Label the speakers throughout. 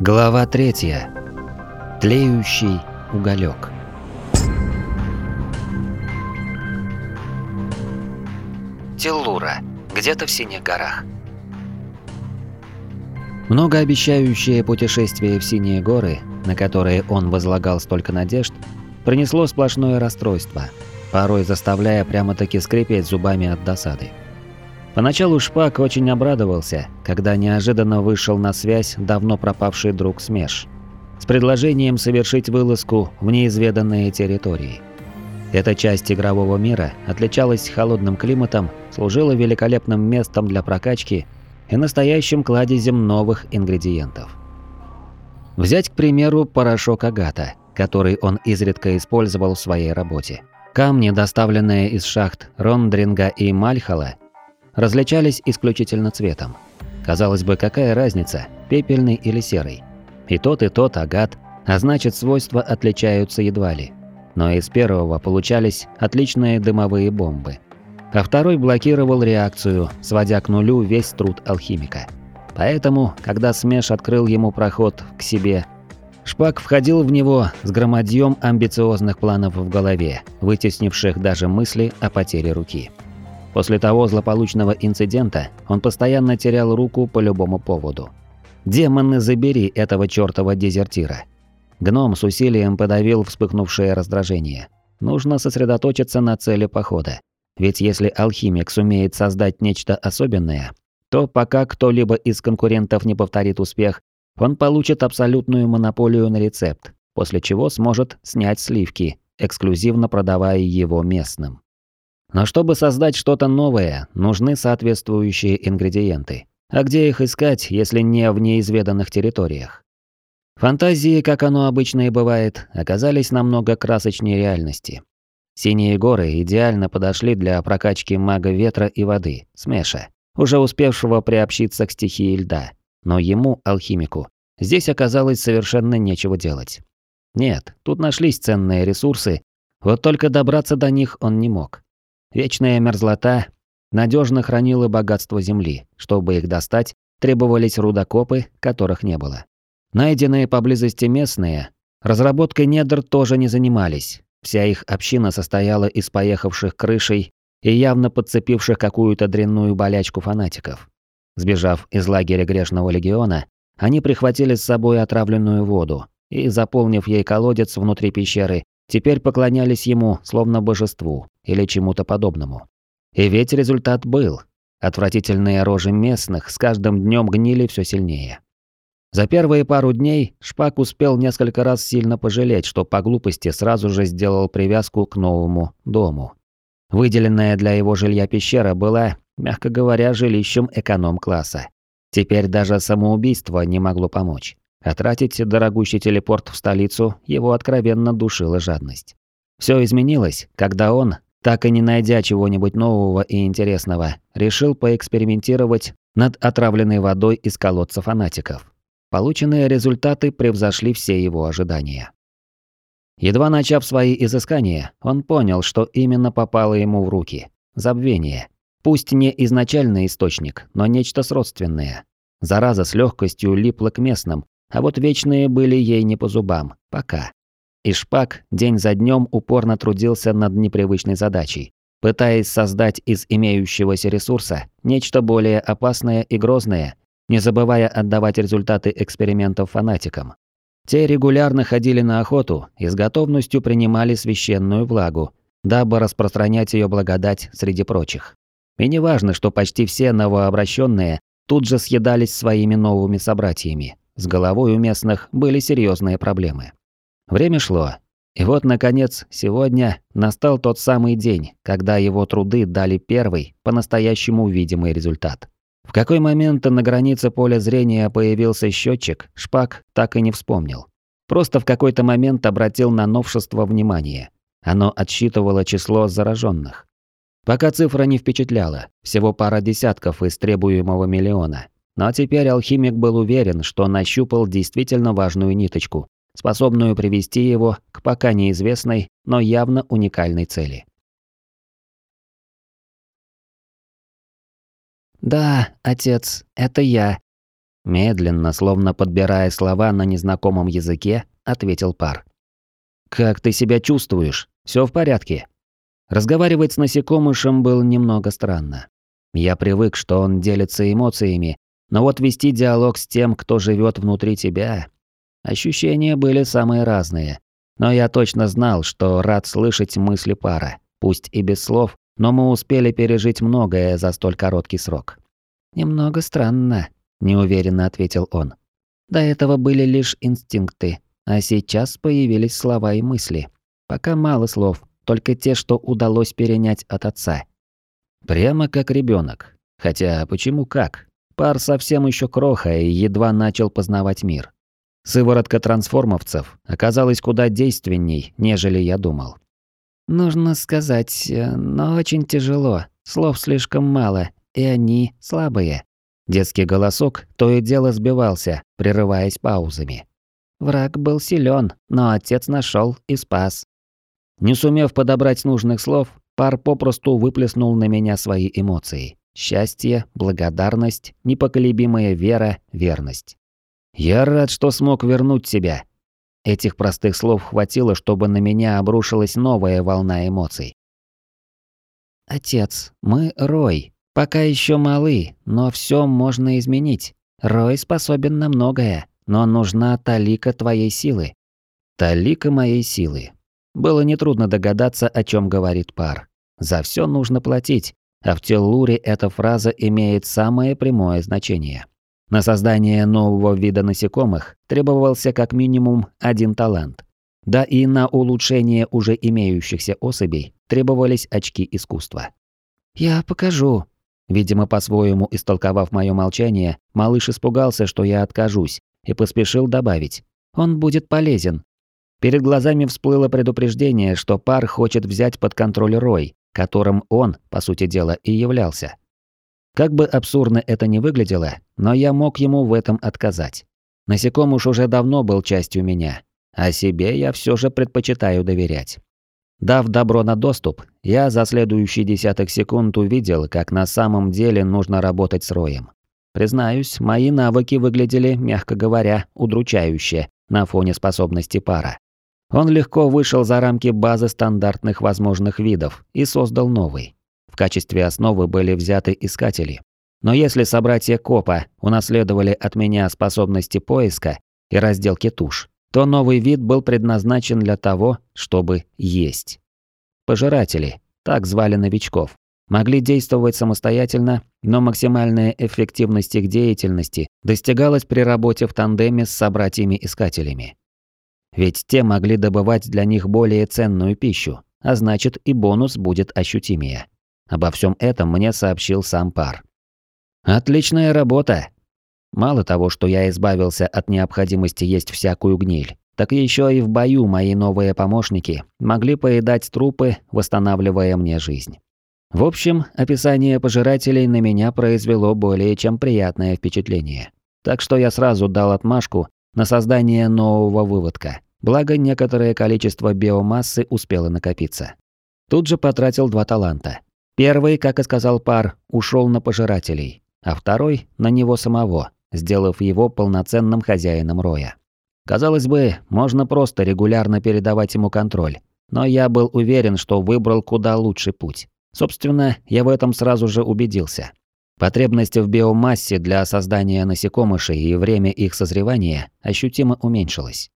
Speaker 1: Глава третья. Тлеющий уголек. Теллура. Где-то в синих горах. Многообещающее путешествие в синие горы, на которые он возлагал столько надежд, принесло сплошное расстройство, порой заставляя прямо-таки скрипеть зубами от досады. Поначалу Шпак очень обрадовался, когда неожиданно вышел на связь давно пропавший друг Смеш с предложением совершить вылазку в неизведанные территории. Эта часть игрового мира отличалась холодным климатом, служила великолепным местом для прокачки и настоящим кладезем новых ингредиентов. Взять, к примеру, порошок агата, который он изредка использовал в своей работе. Камни, доставленные из шахт Рондринга и Мальхала, различались исключительно цветом. Казалось бы, какая разница, пепельный или серый? И тот, и тот агат, а значит свойства отличаются едва ли. Но из первого получались отличные дымовые бомбы. А второй блокировал реакцию, сводя к нулю весь труд алхимика. Поэтому, когда Смеш открыл ему проход к себе, Шпак входил в него с громадьем амбициозных планов в голове, вытеснивших даже мысли о потере руки. После того злополучного инцидента он постоянно терял руку по любому поводу. Демоны забери этого чёртова дезертира. Гном с усилием подавил вспыхнувшее раздражение. Нужно сосредоточиться на цели похода. Ведь если алхимик сумеет создать нечто особенное, то пока кто-либо из конкурентов не повторит успех, он получит абсолютную монополию на рецепт, после чего сможет снять сливки, эксклюзивно продавая его местным. Но чтобы создать что-то новое, нужны соответствующие ингредиенты. А где их искать, если не в неизведанных территориях? Фантазии, как оно обычно и бывает, оказались намного красочнее реальности. Синие горы идеально подошли для прокачки мага ветра и воды, Смеша, уже успевшего приобщиться к стихии льда. Но ему, алхимику, здесь оказалось совершенно нечего делать. Нет, тут нашлись ценные ресурсы, вот только добраться до них он не мог. Вечная мерзлота надежно хранила богатство земли. Чтобы их достать, требовались рудокопы, которых не было. Найденные поблизости местные разработкой недр тоже не занимались. Вся их община состояла из поехавших крышей и явно подцепивших какую-то дрянную болячку фанатиков. Сбежав из лагеря Грешного легиона, они прихватили с собой отравленную воду и, заполнив ей колодец внутри пещеры, теперь поклонялись ему словно божеству или чему-то подобному. И ведь результат был. Отвратительные рожи местных с каждым днем гнили все сильнее. За первые пару дней Шпак успел несколько раз сильно пожалеть, что по глупости сразу же сделал привязку к новому дому. Выделенная для его жилья пещера была, мягко говоря, жилищем эконом-класса. Теперь даже самоубийство не могло помочь. А тратить дорогущий телепорт в столицу его откровенно душила жадность. Все изменилось, когда он, так и не найдя чего-нибудь нового и интересного, решил поэкспериментировать над отравленной водой из колодца фанатиков. Полученные результаты превзошли все его ожидания. Едва начав свои изыскания, он понял, что именно попало ему в руки. Забвение. Пусть не изначальный источник, но нечто сродственное. Зараза с легкостью липла к местным, а вот вечные были ей не по зубам. Пока. И Шпак день за днем упорно трудился над непривычной задачей, пытаясь создать из имеющегося ресурса нечто более опасное и грозное, не забывая отдавать результаты экспериментов фанатикам. Те регулярно ходили на охоту и с готовностью принимали священную влагу, дабы распространять ее благодать среди прочих. И не важно, что почти все новообращенные тут же съедались своими новыми собратьями. С головой у местных были серьезные проблемы. Время шло. И вот, наконец, сегодня настал тот самый день, когда его труды дали первый, по-настоящему видимый результат. В какой момент на границе поля зрения появился счетчик, Шпак так и не вспомнил. Просто в какой-то момент обратил на новшество внимание. Оно отсчитывало число зараженных. Пока цифра не впечатляла, всего пара десятков из требуемого миллиона. Но теперь алхимик был уверен, что нащупал действительно важную ниточку, способную привести его к пока неизвестной, но явно уникальной цели.
Speaker 2: «Да, отец, это я».
Speaker 1: Медленно, словно подбирая слова на незнакомом языке, ответил пар. «Как ты себя чувствуешь? Все в порядке?» Разговаривать с насекомышем было немного странно. Я привык, что он делится эмоциями, но вот вести диалог с тем, кто живет внутри тебя... Ощущения были самые разные. Но я точно знал, что рад слышать мысли пара, пусть и без слов, но мы успели пережить многое за столь короткий срок. «Немного странно», – неуверенно ответил он. «До этого были лишь инстинкты, а сейчас появились слова и мысли. Пока мало слов, только те, что удалось перенять от отца. Прямо как ребенок. Хотя почему как? Пар совсем еще кроха и едва начал познавать мир. Сыворотка трансформовцев оказалась куда действенней, нежели я думал. Нужно сказать, э, но очень тяжело. Слов слишком мало, и они слабые. Детский голосок то и дело сбивался, прерываясь паузами. Враг был силен, но отец нашел и спас. Не сумев подобрать нужных слов, пар попросту выплеснул на меня свои эмоции. Счастье, благодарность, непоколебимая вера, верность. Я рад, что смог вернуть себя. Этих простых слов хватило, чтобы на меня обрушилась новая волна эмоций. Отец, мы Рой. Пока еще малы, но все можно изменить. Рой способен на многое, но нужна талика твоей силы. Талика моей силы. Было нетрудно догадаться, о чем говорит пар. За все нужно платить, а в Теллуре эта фраза имеет самое прямое значение. На создание нового вида насекомых требовался как минимум один талант. Да и на улучшение уже имеющихся особей требовались очки искусства. «Я покажу». Видимо, по-своему истолковав мое молчание, малыш испугался, что я откажусь, и поспешил добавить. «Он будет полезен». Перед глазами всплыло предупреждение, что пар хочет взять под контроль Рой, которым он, по сути дела, и являлся. Как бы абсурдно это ни выглядело, но я мог ему в этом отказать. Насекомуш уже давно был частью меня, а себе я все же предпочитаю доверять. Дав добро на доступ, я за следующий десяток секунд увидел, как на самом деле нужно работать с роем. Признаюсь, мои навыки выглядели, мягко говоря, удручающе на фоне способности пара. Он легко вышел за рамки базы стандартных возможных видов и создал новый. В качестве основы были взяты искатели. Но если собратья Копа унаследовали от меня способности поиска и разделки туш, то новый вид был предназначен для того, чтобы есть. Пожиратели, так звали новичков, могли действовать самостоятельно, но максимальная эффективность их деятельности достигалась при работе в тандеме с собратьями-искателями. Ведь те могли добывать для них более ценную пищу, а значит и бонус будет ощутимее. Обо всем этом мне сообщил сам пар. «Отличная работа!» Мало того, что я избавился от необходимости есть всякую гниль, так еще и в бою мои новые помощники могли поедать трупы, восстанавливая мне жизнь. В общем, описание пожирателей на меня произвело более чем приятное впечатление. Так что я сразу дал отмашку на создание нового выводка, благо некоторое количество биомассы успело накопиться. Тут же потратил два таланта. Первый, как и сказал пар, ушел на пожирателей, а второй – на него самого, сделав его полноценным хозяином роя. Казалось бы, можно просто регулярно передавать ему контроль, но я был уверен, что выбрал куда лучший путь. Собственно, я в этом сразу же убедился. Потребность в биомассе для создания насекомышей и время их созревания ощутимо уменьшилась.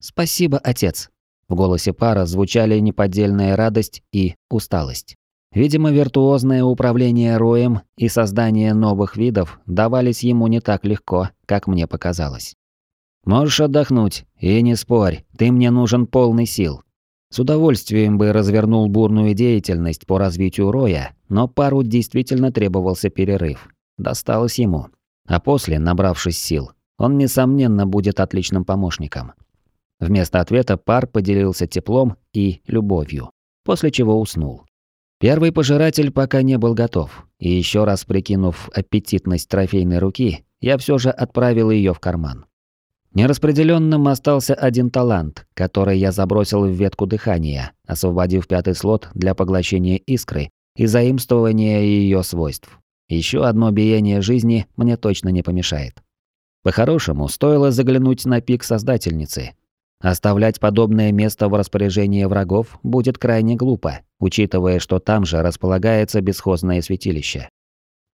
Speaker 1: «Спасибо, отец». В голосе пара звучали неподдельная радость и усталость. Видимо, виртуозное управление роем и создание новых видов давались ему не так легко, как мне показалось. «Можешь отдохнуть, и не спорь, ты мне нужен полный сил. С удовольствием бы развернул бурную деятельность по развитию Роя, но пару действительно требовался перерыв. Досталось ему. А после, набравшись сил, он, несомненно, будет отличным помощником. Вместо ответа пар поделился теплом и любовью, после чего уснул. Первый пожиратель пока не был готов, и еще раз прикинув аппетитность трофейной руки, я все же отправил ее в карман. Нераспределенным остался один талант, который я забросил в ветку дыхания, освободив пятый слот для поглощения искры и заимствования ее свойств. Еще одно биение жизни мне точно не помешает. По-хорошему, стоило заглянуть на пик Создательницы. Оставлять подобное место в распоряжении врагов будет крайне глупо, учитывая, что там же располагается бесхозное святилище.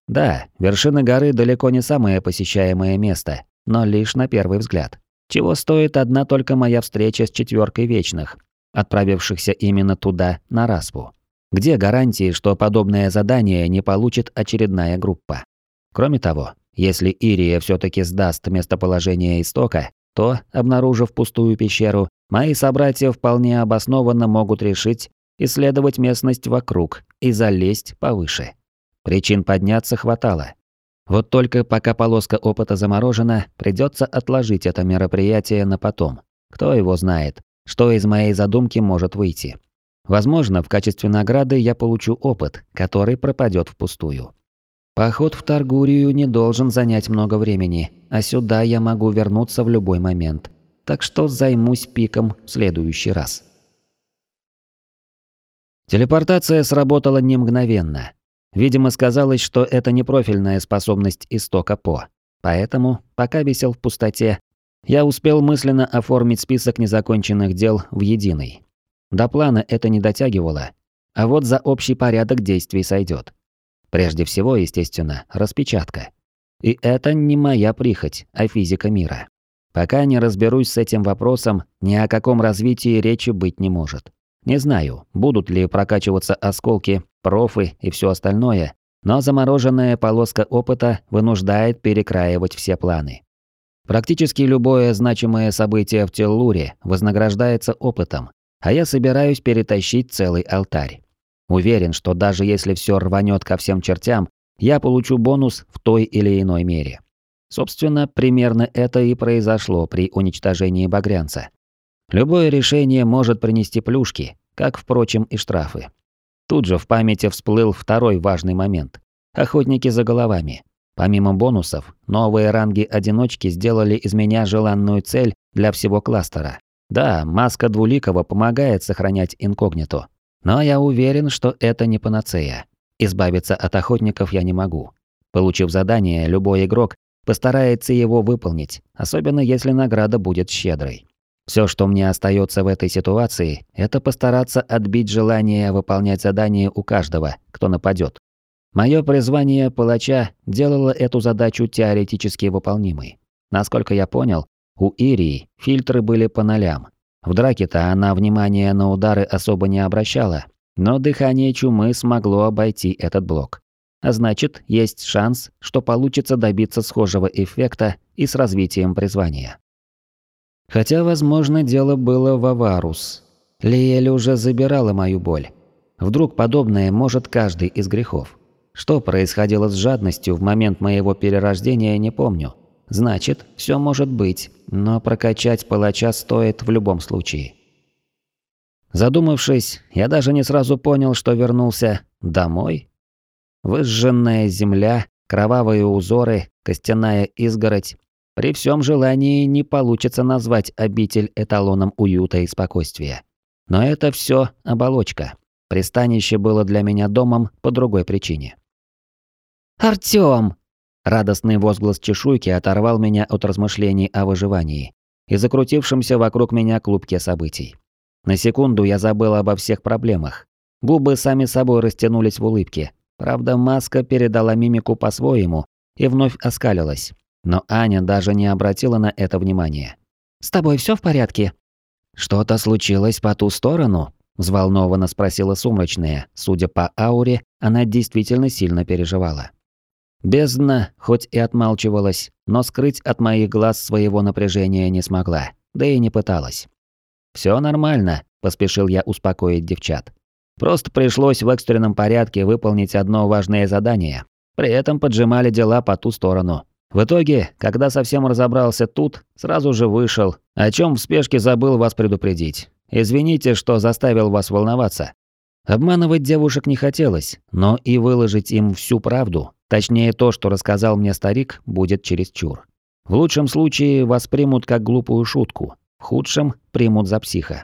Speaker 1: Да, вершина горы далеко не самое посещаемое место, но лишь на первый взгляд. Чего стоит одна только моя встреча с четверкой вечных, отправившихся именно туда, на Распу. Где гарантии, что подобное задание не получит очередная группа? Кроме того, если Ирия все таки сдаст местоположение истока, то, обнаружив пустую пещеру, мои собратья вполне обоснованно могут решить исследовать местность вокруг и залезть повыше. Причин подняться хватало. Вот только пока полоска опыта заморожена, придется отложить это мероприятие на потом. Кто его знает, что из моей задумки может выйти. Возможно, в качестве награды я получу опыт, который пропадет впустую. Поход в Таргурию не должен занять много времени, а сюда я могу вернуться в любой момент. Так что займусь пиком в следующий раз. Телепортация сработала не мгновенно. Видимо, сказалось, что это не профильная способность истока По. Поэтому, пока висел в пустоте, я успел мысленно оформить список незаконченных дел в единый. До плана это не дотягивало, а вот за общий порядок действий сойдет. Прежде всего, естественно, распечатка. И это не моя прихоть, а физика мира. Пока не разберусь с этим вопросом, ни о каком развитии речи быть не может. Не знаю, будут ли прокачиваться осколки, профы и все остальное, но замороженная полоска опыта вынуждает перекраивать все планы. Практически любое значимое событие в Теллуре вознаграждается опытом, а я собираюсь перетащить целый алтарь. Уверен, что даже если все рванет ко всем чертям, я получу бонус в той или иной мере. Собственно, примерно это и произошло при уничтожении Багрянца. Любое решение может принести плюшки, как, впрочем, и штрафы. Тут же в памяти всплыл второй важный момент. Охотники за головами. Помимо бонусов, новые ранги одиночки сделали из меня желанную цель для всего кластера. Да, маска двуликого помогает сохранять инкогнито. Но я уверен, что это не панацея. Избавиться от охотников я не могу. Получив задание, любой игрок постарается его выполнить, особенно если награда будет щедрой. Все, что мне остается в этой ситуации, это постараться отбить желание выполнять задание у каждого, кто нападет. Мое призвание палача делало эту задачу теоретически выполнимой. Насколько я понял, у Ирии фильтры были по нолям. В драке-то она внимания на удары особо не обращала, но дыхание чумы смогло обойти этот блок. А значит, есть шанс, что получится добиться схожего эффекта и с развитием призвания. Хотя, возможно, дело было в Аварус. Лиэль уже забирала мою боль. Вдруг подобное может каждый из грехов. Что происходило с жадностью в момент моего перерождения, не помню. Значит, все может быть, но прокачать палача стоит в любом случае. Задумавшись, я даже не сразу понял, что вернулся домой. Выжженная земля, кровавые узоры, костяная изгородь. При всем желании не получится назвать обитель эталоном уюта и спокойствия. Но это все оболочка. Пристанище было для меня домом по другой причине. «Артём!» Радостный возглас чешуйки оторвал меня от размышлений о выживании и закрутившемся вокруг меня клубке событий. На секунду я забыл обо всех проблемах. Губы сами собой растянулись в улыбке. Правда, маска передала мимику по-своему и вновь оскалилась. Но Аня даже не обратила на это внимания. «С тобой все в порядке?» «Что-то случилось по ту сторону?» – взволнованно спросила сумрачная. Судя по ауре, она действительно сильно переживала. Бездна, хоть и отмалчивалась, но скрыть от моих глаз своего напряжения не смогла, да и не пыталась. Все нормально», – поспешил я успокоить девчат. «Просто пришлось в экстренном порядке выполнить одно важное задание. При этом поджимали дела по ту сторону. В итоге, когда совсем разобрался тут, сразу же вышел, о чем в спешке забыл вас предупредить. Извините, что заставил вас волноваться. Обманывать девушек не хотелось, но и выложить им всю правду Точнее, то, что рассказал мне старик, будет чересчур. В лучшем случае воспримут как глупую шутку, в худшем примут за психа.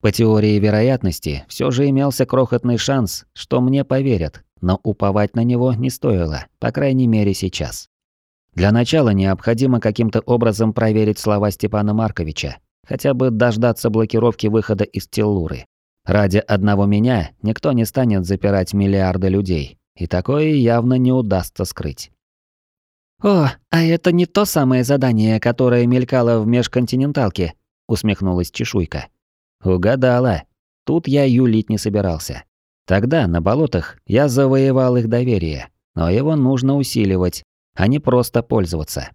Speaker 1: По теории вероятности, все же имелся крохотный шанс, что мне поверят, но уповать на него не стоило, по крайней мере сейчас. Для начала необходимо каким-то образом проверить слова Степана Марковича, хотя бы дождаться блокировки выхода из Теллуры. Ради одного меня никто не станет запирать миллиарды людей, и такое явно не удастся скрыть.
Speaker 2: «О, а это не то самое задание, которое мелькало в межконтиненталке», — усмехнулась чешуйка.
Speaker 1: «Угадала. Тут я юлить не собирался. Тогда, на болотах, я завоевал их доверие, но его нужно усиливать, а не просто пользоваться.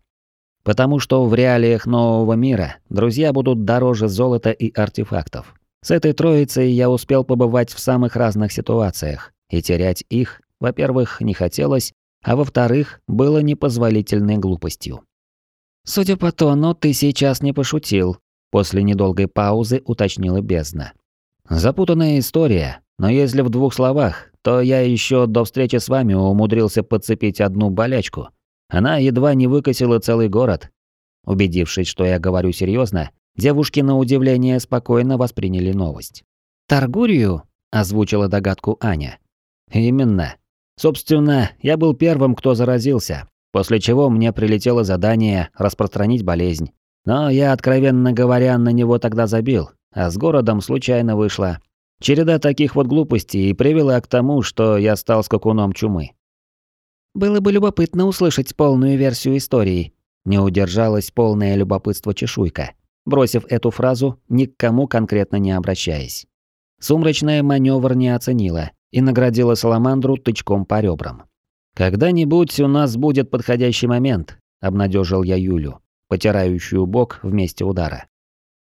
Speaker 1: Потому что в реалиях нового мира друзья будут дороже золота и артефактов. С этой троицей я успел побывать в самых разных ситуациях, и терять их, во-первых, не хотелось, а во-вторых, было непозволительной глупостью.
Speaker 2: «Судя по тону, ты сейчас не пошутил», – после недолгой паузы уточнила бездна.
Speaker 1: «Запутанная история, но если в двух словах, то я еще до встречи с вами умудрился подцепить одну болячку. Она едва не выкосила целый город. Убедившись, что я говорю серьезно, девушки на удивление спокойно восприняли новость.
Speaker 2: «Таргурию?» – озвучила догадку Аня.
Speaker 1: «Именно. Собственно, я был первым, кто заразился, после чего мне прилетело задание распространить болезнь. Но я, откровенно говоря, на него тогда забил, а с городом случайно вышло. Череда таких вот глупостей и привела к тому, что я стал скакуном чумы.
Speaker 2: Было бы любопытно услышать полную версию истории. Не удержалась полное любопытство чешуйка, бросив эту фразу, ни к кому конкретно не обращаясь. Сумрачная маневр не оценила и наградила Саламандру тычком по ребрам.
Speaker 1: «Когда-нибудь у нас будет подходящий момент», – обнадежил я Юлю, потирающую бок вместе удара.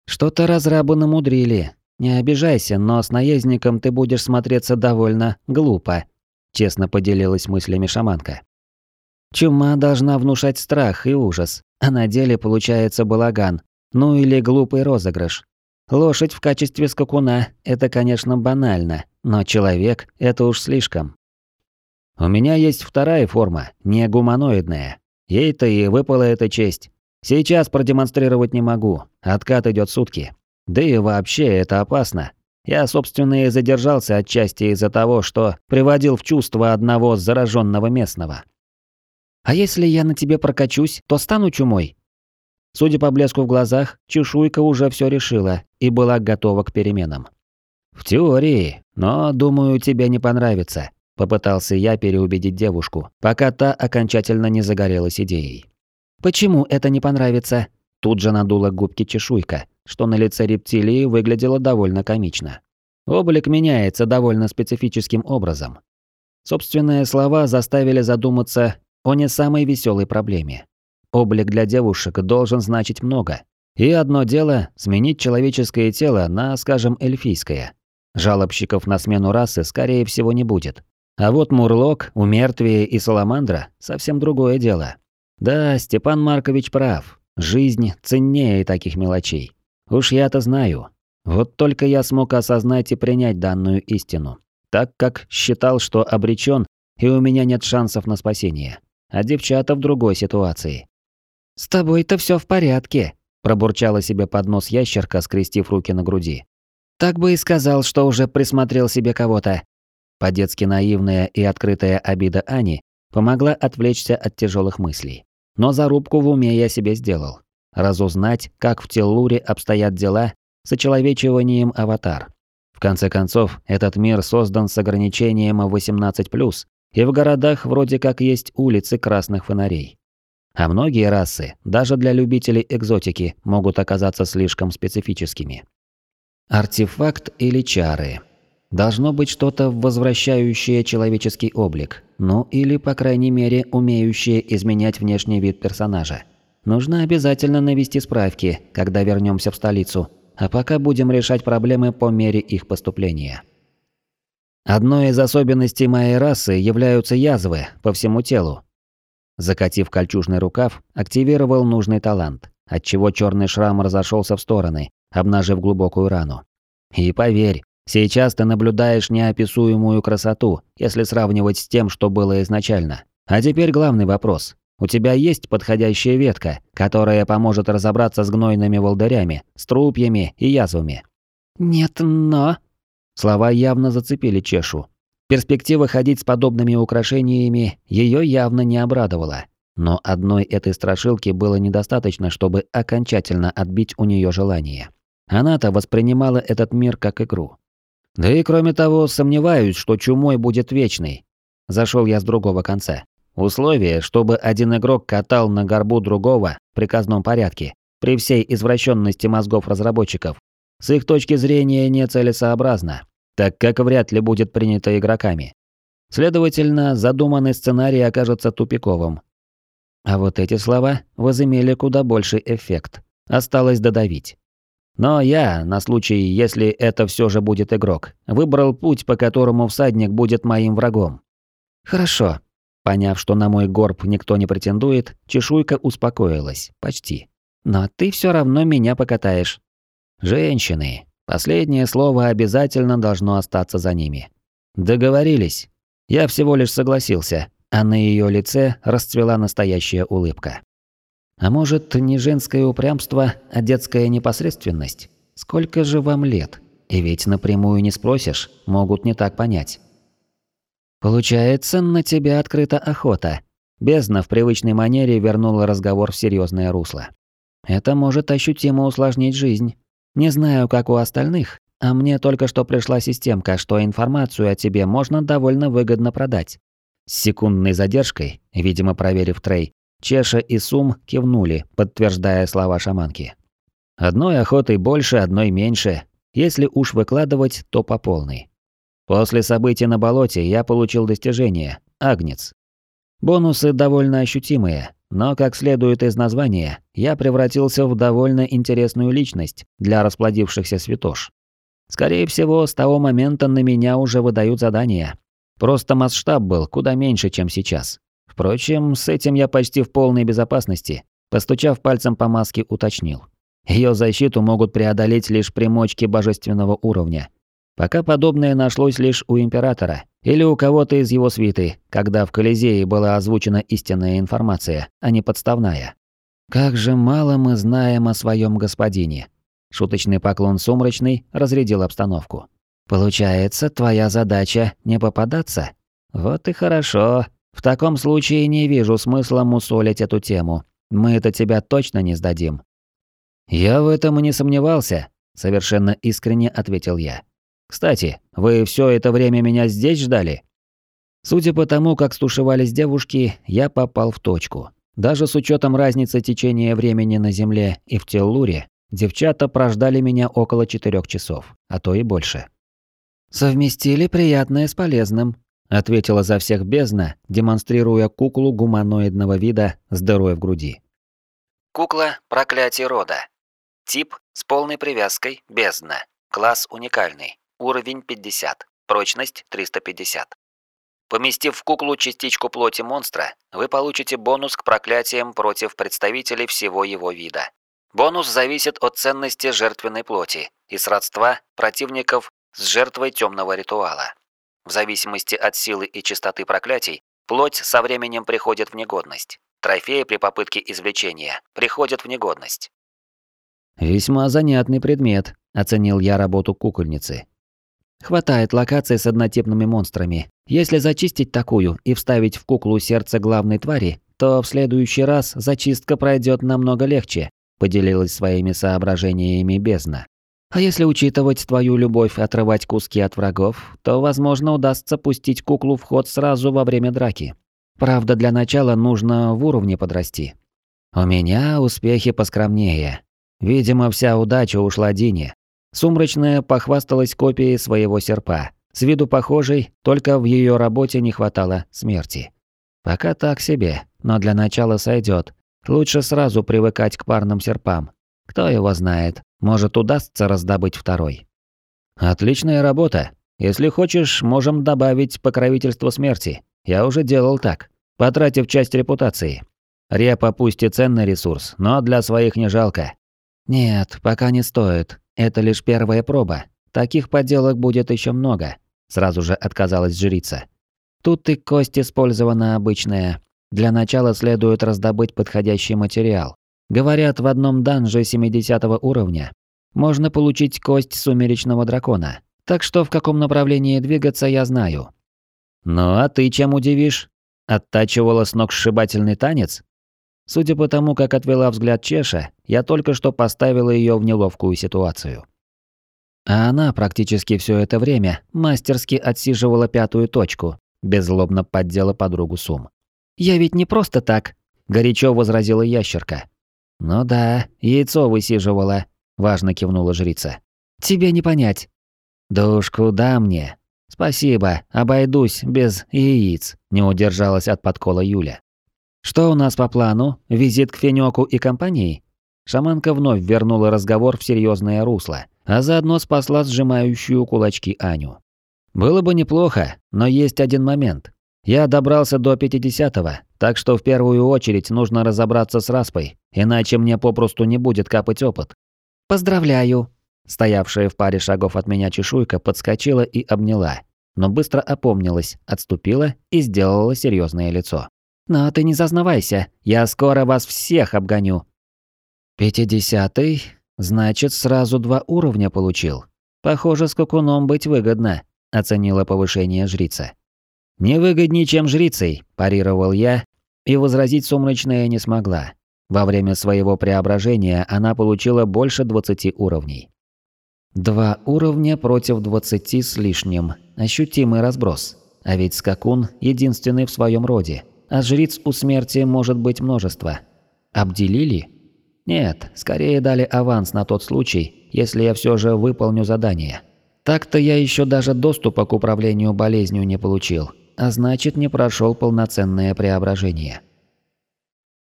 Speaker 2: «Что-то разрабы намудрили. Не обижайся, но с наездником ты будешь смотреться довольно глупо», честно поделилась мыслями шаманка. Чума должна внушать страх и ужас, а на деле получается балаган, ну или глупый розыгрыш. Лошадь в качестве скакуна – это, конечно, банально, но человек – это уж слишком.
Speaker 1: У меня есть вторая форма, не гуманоидная. Ей-то и выпала эта честь. Сейчас продемонстрировать не могу, откат идет сутки. Да и вообще это опасно, я, собственно, и задержался отчасти из-за того, что приводил в чувство одного зараженного местного.
Speaker 2: «А если я на тебе прокачусь, то стану чумой?»
Speaker 1: Судя по блеску в глазах, чешуйка уже все решила и была готова к переменам. «В теории, но, думаю, тебе не понравится», – попытался я переубедить девушку, пока та окончательно не загорелась идеей.
Speaker 2: «Почему это не понравится?»
Speaker 1: Тут же надула губки чешуйка, что на лице рептилии выглядело довольно комично. Облик меняется довольно специфическим образом. Собственные слова заставили задуматься о не самой веселой проблеме. Облик для девушек должен значить много. И одно дело – сменить человеческое тело на, скажем, эльфийское. Жалобщиков на смену расы, скорее всего, не будет. А вот Мурлок, Умертвие и Саламандра – совсем другое дело. Да, Степан Маркович прав. Жизнь ценнее таких мелочей. Уж я-то знаю. Вот только я смог осознать и принять данную истину, так как считал, что обречен, и у меня нет шансов на спасение. А девчата в другой ситуации.
Speaker 2: «С тобой-то все в порядке», –
Speaker 1: пробурчала себе под нос ящерка, скрестив руки на груди.
Speaker 2: «Так бы и сказал, что уже присмотрел себе кого-то».
Speaker 1: По-детски наивная и открытая обида Ани помогла отвлечься от тяжелых мыслей. Но зарубку в уме я себе сделал. Разузнать, как в Теллуре обстоят дела с очеловечиванием аватар. В конце концов, этот мир создан с ограничением 18+, и в городах вроде как есть улицы красных фонарей. А многие расы, даже для любителей экзотики, могут оказаться слишком специфическими. Артефакт или чары – Должно быть что-то, возвращающее человеческий облик, ну или, по крайней мере, умеющее изменять внешний вид персонажа. Нужно обязательно навести справки, когда вернемся в столицу, а пока будем решать проблемы по мере их поступления. Одной из особенностей моей расы являются язвы по всему телу. Закатив кольчужный рукав, активировал нужный талант, отчего черный шрам разошелся в стороны, обнажив глубокую рану. И поверь, Сейчас ты наблюдаешь неописуемую красоту, если сравнивать с тем, что было изначально. А теперь главный вопрос. У тебя есть подходящая ветка, которая поможет разобраться с гнойными волдырями, струпьями и язвами?
Speaker 2: Нет, но...
Speaker 1: Слова явно зацепили Чешу. Перспектива ходить с подобными украшениями ее явно не обрадовала. Но одной этой страшилки было недостаточно, чтобы окончательно отбить у нее желание. Она-то воспринимала этот мир как игру. Да и кроме того, сомневаюсь, что чумой будет вечный. Зашел я с другого конца. Условие, чтобы один игрок катал на горбу другого в приказном порядке, при всей извращенности мозгов разработчиков, с их точки зрения нецелесообразно, так как вряд ли будет принято игроками. Следовательно, задуманный сценарий окажется тупиковым. А вот эти слова возымели куда больший эффект. Осталось додавить. Но я, на случай, если это все же будет игрок, выбрал путь, по которому всадник будет моим врагом. Хорошо. Поняв, что на мой горб никто не претендует, чешуйка успокоилась. Почти. Но ты все равно меня покатаешь. Женщины. Последнее слово обязательно должно остаться за ними. Договорились. Я всего лишь согласился, а на ее лице расцвела настоящая улыбка. А может, не женское упрямство, а детская непосредственность? Сколько же вам лет? И ведь напрямую не спросишь, могут не так понять. Получается, на тебя открыта охота. Бездна в привычной манере вернула разговор в серьезное русло. Это может ощутимо усложнить жизнь. Не знаю, как у остальных, а мне только что пришла системка, что информацию о тебе можно довольно выгодно продать. С секундной задержкой, видимо, проверив трей, Чеша и Сум кивнули, подтверждая слова шаманки. Одной охотой больше, одной меньше. Если уж выкладывать, то по полной. После событий на болоте я получил достижение – Агнец. Бонусы довольно ощутимые, но, как следует из названия, я превратился в довольно интересную личность для расплодившихся святош. Скорее всего, с того момента на меня уже выдают задания. Просто масштаб был куда меньше, чем сейчас. Впрочем, с этим я почти в полной безопасности. Постучав пальцем по маске, уточнил. Ее защиту могут преодолеть лишь примочки божественного уровня. Пока подобное нашлось лишь у Императора или у кого-то из его свиты, когда в Колизее была озвучена истинная информация, а не подставная. «Как же мало мы знаем о своем господине!» Шуточный поклон сумрачный разрядил обстановку. «Получается, твоя задача не попадаться? Вот и хорошо. В таком случае не вижу смысла мусолить эту тему. Мы это тебя точно не сдадим. Я в этом и не сомневался, совершенно искренне ответил я. Кстати, вы все это время меня здесь ждали? Судя по тому, как стушевались девушки, я попал в точку. Даже с учетом разницы течения времени на Земле и в Теллуре, девчата прождали меня около четырех часов, а то и больше. Совместили приятное с полезным, ответила за всех бездна, демонстрируя куклу гуманоидного вида с дырой в груди.
Speaker 2: Кукла – проклятие рода. Тип – с полной привязкой – бездна. Класс уникальный. Уровень 50. Прочность 350. Поместив в куклу частичку плоти монстра, вы получите бонус к проклятиям против представителей всего его вида. Бонус зависит от ценности жертвенной плоти и сродства противников с жертвой темного ритуала. В зависимости от силы и частоты проклятий, плоть со временем приходит в негодность. Трофеи при попытке извлечения приходят в негодность.
Speaker 1: «Весьма занятный предмет», — оценил я работу кукольницы. «Хватает локаций с однотипными монстрами. Если зачистить такую и вставить в куклу сердце главной твари, то в следующий раз зачистка пройдет намного легче», — поделилась своими соображениями бездна. А если учитывать твою любовь отрывать куски от врагов, то, возможно, удастся пустить куклу в ход сразу во время драки. Правда, для начала нужно в уровне подрасти. У меня успехи поскромнее. Видимо, вся удача ушла Дине. Сумрачная похвасталась копией своего серпа. С виду похожей, только в ее работе не хватало смерти. Пока так себе, но для начала сойдет. Лучше сразу привыкать к парным серпам. Кто его знает, может, удастся раздобыть второй. Отличная работа. Если хочешь, можем добавить покровительство смерти. Я уже делал так, потратив часть репутации. Репа пусть и ценный ресурс, но для своих не жалко. Нет, пока не стоит. Это лишь первая проба. Таких подделок будет еще много. Сразу же отказалась жрица. Тут и кость использована обычная. Для начала следует раздобыть подходящий материал. Говорят, в одном данже 70 уровня можно получить кость сумеречного дракона. Так что в каком направлении двигаться я знаю. Ну а ты чем удивишь? Оттачивала сногсшибательный танец? Судя по тому, как отвела взгляд Чеша, я только что поставила ее в неловкую ситуацию. А она практически все это время мастерски отсиживала пятую точку, беззлобно поддела подругу Сум. «Я ведь не просто так», – горячо возразила ящерка. «Ну да, яйцо высиживала», – важно кивнула жрица. «Тебе не понять». «Да уж куда мне?» «Спасибо, обойдусь без яиц», – не удержалась от подкола Юля. «Что у нас по плану? Визит к Фенёку и компании?» Шаманка вновь вернула разговор в серьезное русло, а заодно спасла сжимающую кулачки Аню. «Было бы неплохо, но есть один момент. Я добрался до 50-го, так что в первую очередь нужно разобраться с Распой, иначе мне попросту не будет капать опыт». «Поздравляю!» Стоявшая в паре шагов от меня чешуйка подскочила и обняла, но быстро опомнилась, отступила и сделала серьезное лицо. Но ты не зазнавайся, я скоро вас всех обгоню. Пятидесятый? Значит, сразу два уровня получил. Похоже, с кукуном быть выгодно, оценила повышение жрица. Не выгоднее, чем жрицей, парировал я, и возразить сумрачная не смогла. Во время своего преображения она получила больше 20 уровней. Два уровня против 20 с лишним. Ощутимый разброс. А ведь скакун единственный в своем роде а жриц у смерти может быть множество. Обделили? Нет, скорее дали аванс на тот случай, если я все же выполню задание. Так-то я еще даже доступа к управлению болезнью не получил, а значит не прошел полноценное преображение.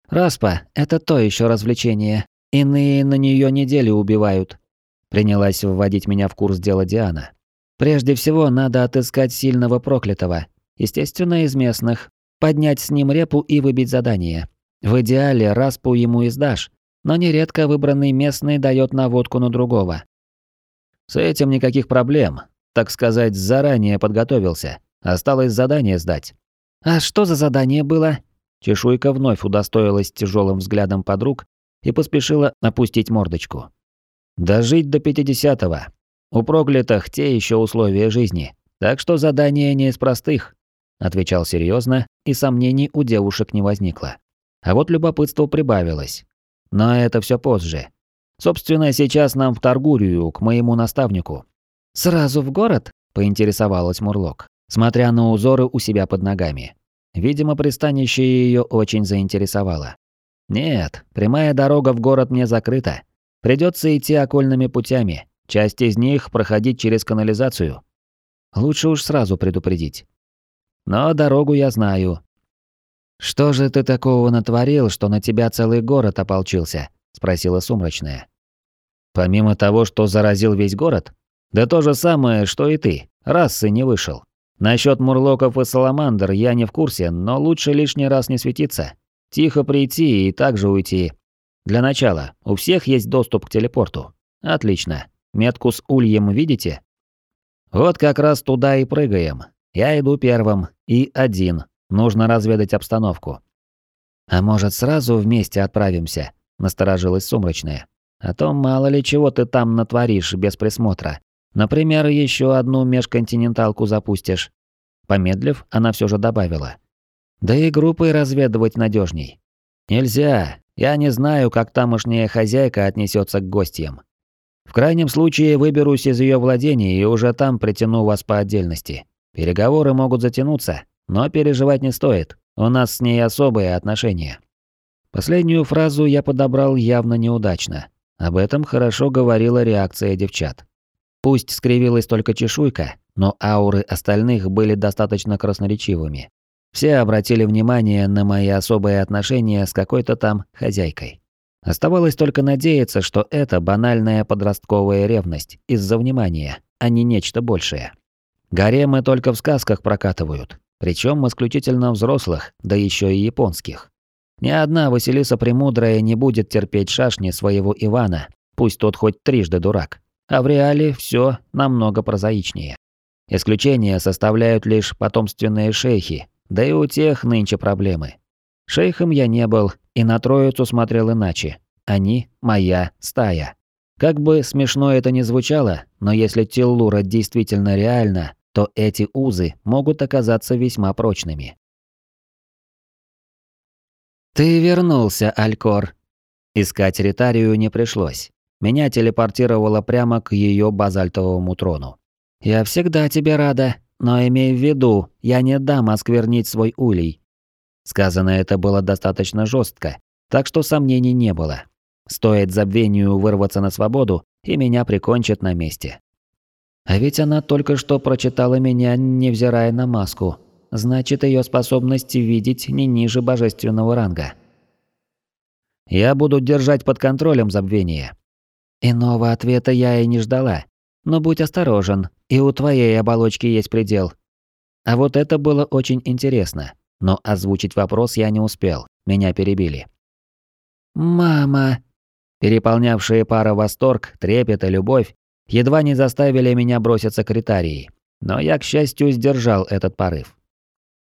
Speaker 1: Распа – это то еще развлечение. Иные на нее недели убивают. Принялась вводить меня в курс дела Диана. Прежде всего, надо отыскать сильного проклятого. Естественно, из местных, поднять с ним репу и выбить задание. В идеале распу ему издашь, но нередко выбранный местный дает наводку на другого. С этим никаких проблем. Так сказать, заранее подготовился. Осталось задание сдать. А что за задание было? Чешуйка вновь удостоилась тяжелым взглядом подруг и поспешила опустить мордочку. Дожить до пятидесятого. У проклятых те еще условия жизни, так что задание не из простых. Отвечал серьезно, и сомнений у девушек не возникло. А вот любопытство прибавилось. Но это все позже. Собственно, сейчас нам в Таргурию, к моему наставнику. «Сразу в город?» – поинтересовалась Мурлок, смотря на узоры у себя под ногами. Видимо, пристанище ее очень заинтересовало. «Нет, прямая дорога в город мне закрыта. Придется идти окольными путями, часть из них проходить через канализацию. Лучше уж сразу предупредить. Но дорогу я знаю. Что же ты такого натворил, что на тебя целый город ополчился? спросила сумрачная. Помимо того, что заразил весь город, да то же самое, что и ты. Расы не вышел. Насчет мурлоков и саламандр я не в курсе, но лучше лишний раз не светиться. Тихо прийти и также уйти. Для начала, у всех есть доступ к телепорту. Отлично. Метку с ульем видите? Вот как раз туда и прыгаем. Я иду первым, и один. Нужно разведать обстановку. А может, сразу вместе отправимся? Насторожилась сумрачная. А то мало ли чего ты там натворишь без присмотра. Например, еще одну межконтиненталку запустишь. Помедлив, она все же добавила. Да и группой разведывать надежней. Нельзя. Я не знаю, как тамошняя хозяйка отнесется к гостям. В крайнем случае выберусь из ее владений и уже там притяну вас по отдельности. Переговоры могут затянуться, но переживать не стоит. У нас с ней особые отношения. Последнюю фразу я подобрал явно неудачно. Об этом хорошо говорила реакция девчат. Пусть скривилась только чешуйка, но ауры остальных были достаточно красноречивыми. Все обратили внимание на мои особые отношения с какой-то там хозяйкой. Оставалось только надеяться, что это банальная подростковая ревность из-за внимания, а не нечто большее. Гаремы только в сказках прокатывают, причем исключительно взрослых, да еще и японских. Ни одна Василиса Премудрая не будет терпеть шашни своего Ивана, пусть тот хоть трижды дурак. А в реале все намного прозаичнее. Исключение составляют лишь потомственные шейхи, да и у тех нынче проблемы. Шейхом я не был и на троицу смотрел иначе. Они – моя стая. Как бы смешно это ни звучало, но если Тиллура действительно реально, то эти узы могут оказаться весьма прочными.
Speaker 2: «Ты вернулся, Алькор». Искать Ритарию не пришлось. Меня телепортировало прямо к ее базальтовому трону. «Я всегда тебе рада, но имей в виду, я не дам осквернить свой улей». Сказано это было достаточно жестко, так что сомнений не было. Стоит забвению вырваться на свободу, и меня прикончат на месте. А ведь она только что прочитала меня, невзирая на маску. Значит, ее способность видеть не ниже божественного ранга. Я буду держать под контролем забвение. Иного ответа я и не ждала. Но будь осторожен, и у твоей оболочки есть предел. А вот это было очень интересно. Но озвучить вопрос я не успел. Меня перебили. «Мама!» Переполнявшие пара восторг, трепет и любовь едва не заставили меня броситься к Ритарии. Но я, к счастью, сдержал этот порыв.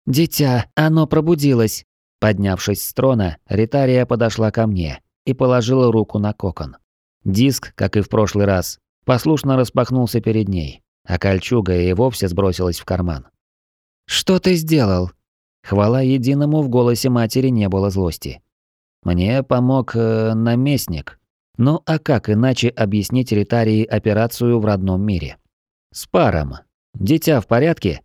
Speaker 2: «Дитя, оно пробудилось!» Поднявшись с трона, Ритария подошла ко мне и положила руку на кокон. Диск, как и в прошлый раз, послушно распахнулся перед ней, а кольчуга и вовсе сбросилась в карман. «Что ты сделал?» Хвала единому в голосе матери не было злости. Мне помог э, наместник. Ну а как иначе объяснить Ритарии операцию в родном мире? С паром. Дитя в порядке?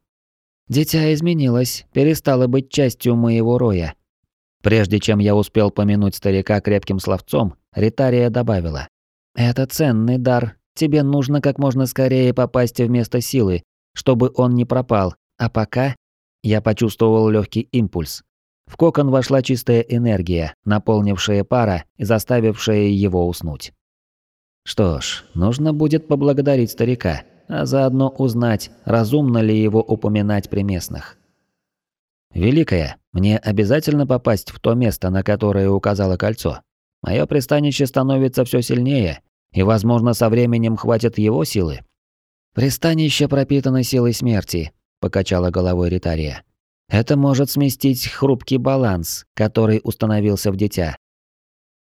Speaker 2: Дитя изменилось, перестало быть частью моего роя. Прежде чем я успел помянуть старика крепким словцом, Ритария добавила. «Это ценный дар. Тебе нужно как можно скорее попасть в место силы, чтобы он не пропал. А пока...» Я почувствовал легкий импульс. В кокон вошла чистая энергия, наполнившая пара и заставившая его уснуть. Что ж, нужно будет поблагодарить старика, а заодно узнать, разумно ли его упоминать при местных. Великая, мне обязательно попасть в то место, на которое указало кольцо. Мое пристанище становится все сильнее, и, возможно, со временем хватит его силы. Пристанище пропитано силой смерти, покачала головой Ритария. Это может сместить хрупкий баланс, который установился в дитя.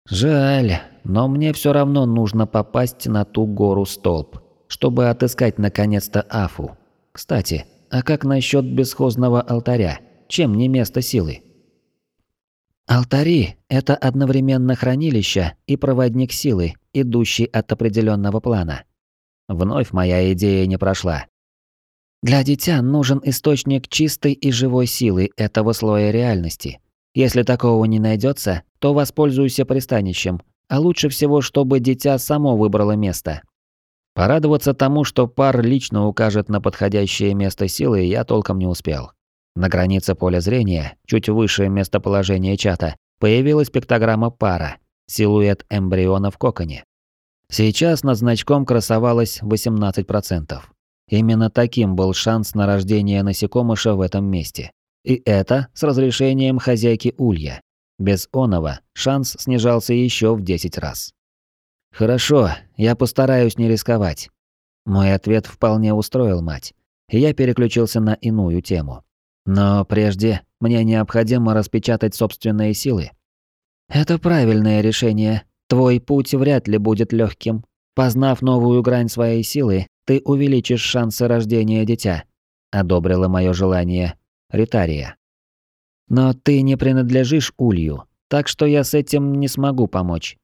Speaker 2: Жаль, но мне все равно нужно попасть на ту гору-столб, чтобы отыскать наконец-то Афу. Кстати, а как насчет бесхозного алтаря? Чем не место силы? Алтари – это одновременно хранилище и проводник силы, идущий от определенного плана. Вновь моя идея не прошла. Для дитя нужен источник чистой и живой силы этого слоя реальности. Если такого не найдется, то воспользуйся пристанищем, а лучше всего, чтобы дитя само выбрало место. Порадоваться тому, что пар лично укажет на подходящее место силы, я толком не успел. На границе поля зрения, чуть выше местоположения чата, появилась пиктограмма пара, силуэт эмбриона в коконе. Сейчас над значком красовалось 18%. Именно таким был шанс на рождение насекомыша в этом месте. И это с разрешением хозяйки Улья. Без оного шанс снижался еще в 10 раз. «Хорошо, я постараюсь не рисковать». Мой ответ вполне устроил мать, и я переключился на иную тему. Но прежде мне необходимо распечатать собственные силы. Это правильное решение. Твой путь вряд ли будет легким. Познав новую грань своей силы, ты увеличишь шансы рождения дитя», – одобрила мое желание Ритария. «Но ты не принадлежишь Улью, так что я с этим не смогу помочь.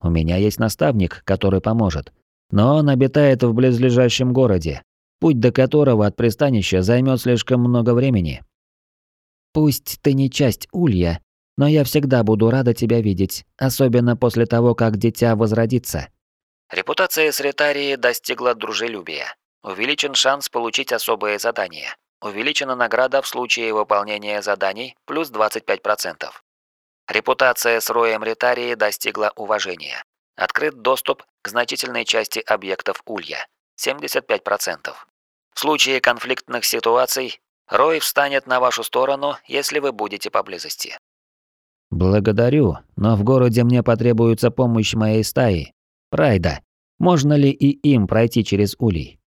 Speaker 2: У меня есть наставник, который поможет, но он обитает в близлежащем городе, путь до которого от пристанища займет слишком много времени. Пусть ты не часть Улья, но я всегда буду рада тебя видеть, особенно после того, как дитя возродится. Репутация Сретарии достигла дружелюбия. Увеличен шанс получить особые задания. Увеличена награда в случае выполнения заданий плюс 25%. Репутация с роем Ретарии достигла уважения. Открыт доступ к значительной части объектов Улья. 75%. В случае конфликтных ситуаций Рой встанет на вашу сторону, если вы будете поблизости. Благодарю, но в городе мне потребуется помощь моей стаи, Прайда. Можно ли и им пройти через улей?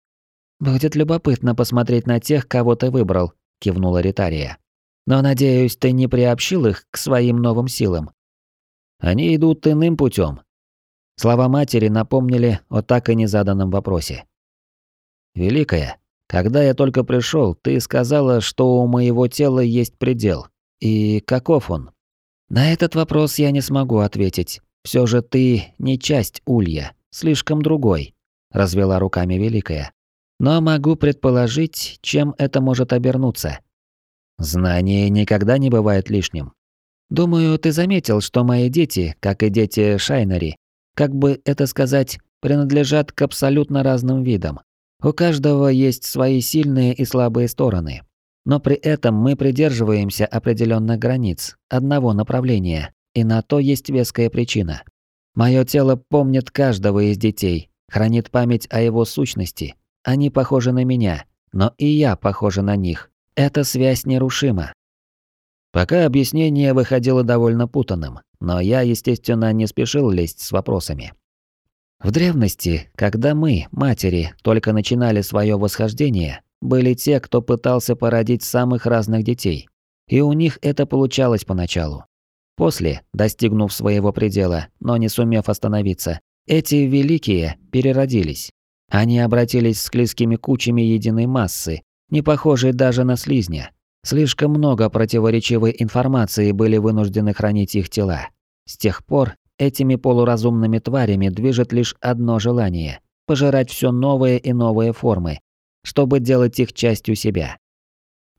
Speaker 2: «Будет любопытно посмотреть на тех, кого ты выбрал», – кивнула Ритария. «Но, надеюсь, ты не приобщил их к своим новым силам». «Они идут иным путем. Слова матери напомнили о так и незаданном вопросе. «Великая, когда я только пришел, ты сказала, что у моего тела есть предел. И каков он?» На этот вопрос я не смогу ответить. Все же ты не часть Улья, слишком другой, развела руками Великая. Но могу предположить, чем это может обернуться. Знание никогда не бывает лишним. Думаю, ты заметил, что мои дети, как и дети Шайнери, как бы это сказать, принадлежат к абсолютно разным видам. У каждого есть свои сильные и слабые стороны. Но при этом мы придерживаемся определенных границ, одного направления, и на то есть веская причина. Мое тело помнит каждого из детей, хранит память о его сущности. Они похожи на меня, но и я похожа на них. Эта связь нерушима. Пока объяснение выходило довольно путанным, но я, естественно, не спешил лезть с вопросами. В древности, когда мы, матери, только начинали свое восхождение, были те, кто пытался породить самых разных детей. И у них это получалось поначалу. После, достигнув своего предела, но не сумев остановиться, эти великие переродились. Они обратились с клизкими кучами единой массы, не похожей даже на слизня. Слишком много противоречивой информации были вынуждены хранить их тела. С тех пор Этими полуразумными тварями движет лишь одно желание – пожирать все новые и новые формы, чтобы делать их частью себя.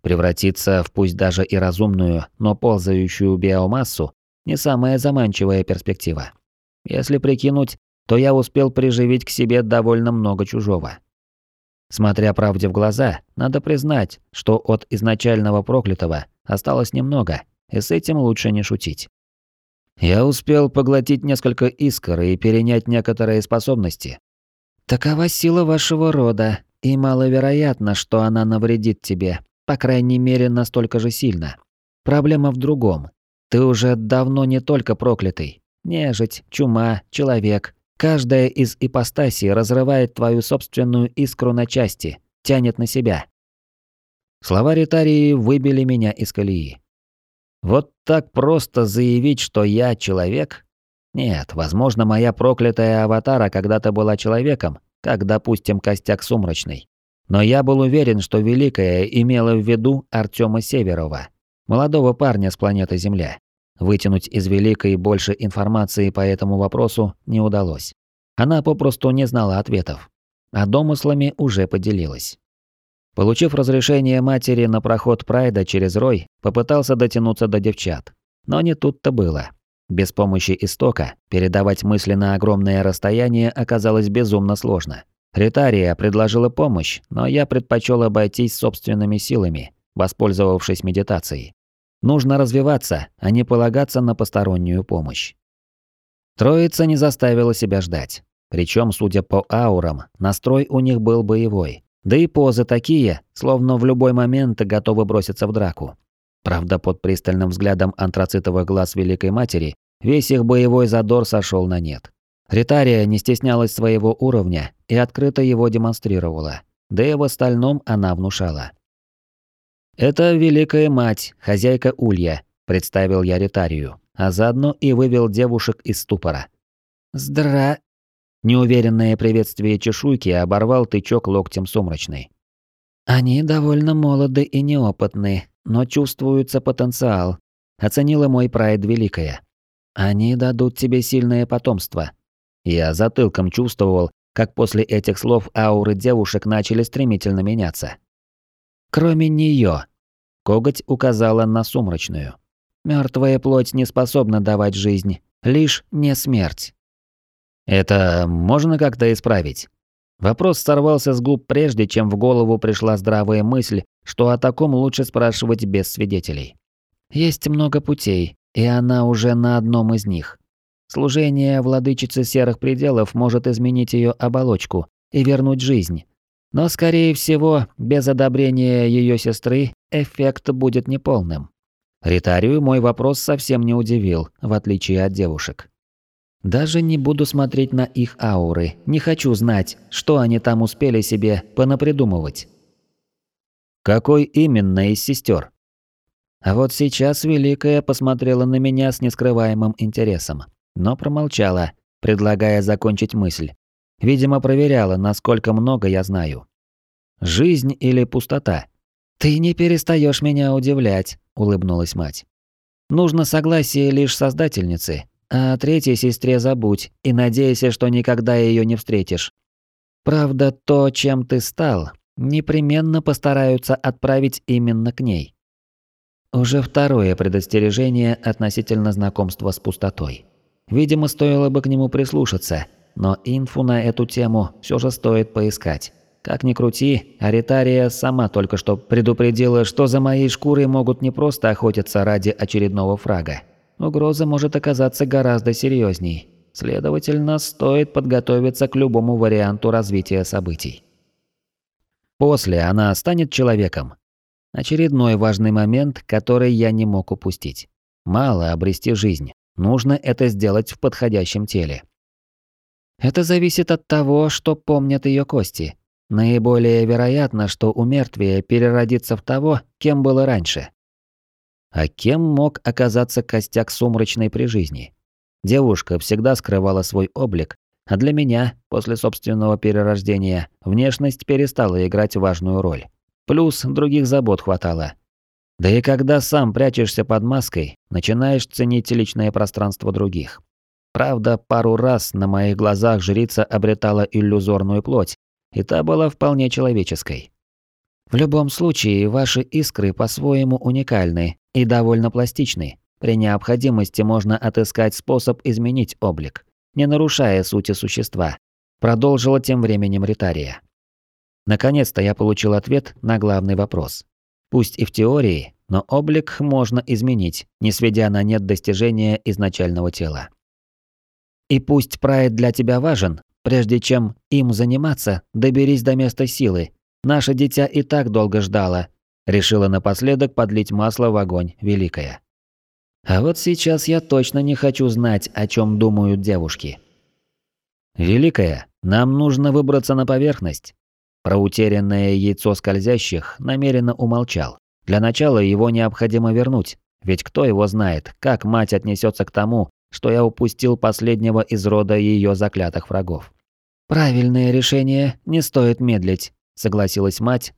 Speaker 2: Превратиться в пусть даже и разумную, но ползающую биомассу – не самая заманчивая перспектива. Если прикинуть, то я успел приживить к себе довольно много чужого. Смотря правде в глаза, надо признать, что от изначального проклятого осталось немного, и с этим лучше не шутить. Я успел поглотить несколько искр и перенять некоторые способности. Такова сила вашего рода, и маловероятно, что она навредит тебе, по крайней мере, настолько же сильно. Проблема в другом. Ты уже давно не только проклятый. Нежить, чума, человек. Каждая из ипостасей разрывает твою собственную искру на части, тянет на себя. Слова Ритарии выбили меня из колеи. Вот так просто заявить, что я человек? Нет, возможно, моя проклятая аватара когда-то была человеком, как, допустим, костяк сумрачный. Но я был уверен, что Великая имела в виду Артема Северова, молодого парня с планеты Земля. Вытянуть из Великой больше информации по этому вопросу не удалось. Она попросту не знала ответов. А домыслами уже поделилась. Получив разрешение матери на проход Прайда через рой, попытался дотянуться до девчат. Но не тут-то было. Без помощи истока передавать мысли на огромное расстояние оказалось безумно сложно. Ритария предложила помощь, но я предпочел обойтись собственными силами, воспользовавшись медитацией. Нужно развиваться, а не полагаться на постороннюю помощь. Троица не заставила себя ждать. Причем, судя по аурам, настрой у них был боевой. Да и позы такие, словно в любой момент готовы броситься в драку. Правда, под пристальным взглядом антрацитовых глаз Великой Матери весь их боевой задор сошел на нет. Ритария не стеснялась своего уровня и открыто его демонстрировала. Да и в остальном она внушала. «Это Великая Мать, хозяйка Улья», – представил я Ритарию, а заодно и вывел девушек из ступора. «Здра...» Неуверенное приветствие чешуйки оборвал тычок локтем сумрачный. «Они довольно молоды и неопытны, но чувствуется потенциал», — оценила мой прайд Великая. «Они дадут тебе сильное потомство». Я затылком чувствовал, как после этих слов ауры девушек начали стремительно меняться. «Кроме неё», — коготь указала на сумрачную. Мертвая плоть не способна давать жизнь, лишь не смерть». Это можно как-то исправить? Вопрос сорвался с губ прежде, чем в голову пришла здравая мысль, что о таком лучше спрашивать без свидетелей. Есть много путей, и она уже на одном из них. Служение владычицы серых пределов может изменить ее оболочку и вернуть жизнь. Но, скорее всего, без одобрения ее сестры эффект будет неполным. Ритарию мой вопрос совсем не удивил, в отличие от девушек. Даже не буду смотреть на их ауры, не хочу знать, что они там успели себе понапридумывать. Какой именно из сестер? А вот сейчас Великая посмотрела на меня с нескрываемым интересом, но промолчала, предлагая закончить мысль. Видимо, проверяла, насколько много я знаю. Жизнь или пустота? Ты не перестаешь меня удивлять, улыбнулась мать. Нужно согласие лишь создательницы, а третьей сестре забудь и надейся, что никогда ее не встретишь. Правда, то, чем ты стал, непременно постараются отправить именно к ней. Уже второе предостережение относительно знакомства с пустотой. Видимо, стоило бы к нему прислушаться, но инфу на эту тему все же стоит поискать. Как ни крути, Аритария сама только что предупредила, что за моей шкурой могут не просто охотиться ради очередного фрага. Угроза может оказаться гораздо серьезней. Следовательно, стоит подготовиться к любому варианту развития событий. После она станет человеком. Очередной важный момент, который я не мог упустить. Мало обрести жизнь. Нужно это сделать в подходящем теле. Это зависит от того, что помнят ее кости, Наиболее вероятно, что у мертвия переродится в того, кем было раньше. А кем мог оказаться костяк сумрачной при жизни? Девушка всегда скрывала свой облик, а для меня, после собственного перерождения, внешность перестала играть важную роль. Плюс других забот хватало. Да и когда сам прячешься под маской, начинаешь ценить личное пространство других. Правда, пару раз на моих глазах жрица обретала иллюзорную плоть, и та была вполне человеческой. В любом случае, ваши искры по-своему уникальны и довольно пластичны. При необходимости можно отыскать способ изменить облик, не нарушая сути существа. Продолжила тем временем Ритария. Наконец-то я получил ответ на главный вопрос. Пусть и в теории, но облик можно изменить, не сведя на нет достижения изначального тела. И пусть прайд для тебя важен, Прежде чем им заниматься, доберись до места силы. Наше дитя и так долго ждало. Решила напоследок подлить масло в огонь Великая. А вот сейчас я точно не хочу знать, о чем думают девушки. Великая, нам нужно выбраться на поверхность. Про утерянное яйцо скользящих намеренно умолчал. Для начала его необходимо вернуть, ведь кто его знает, как мать отнесется к тому, что я упустил последнего из рода ее заклятых врагов. «Правильное решение, не стоит медлить», — согласилась мать,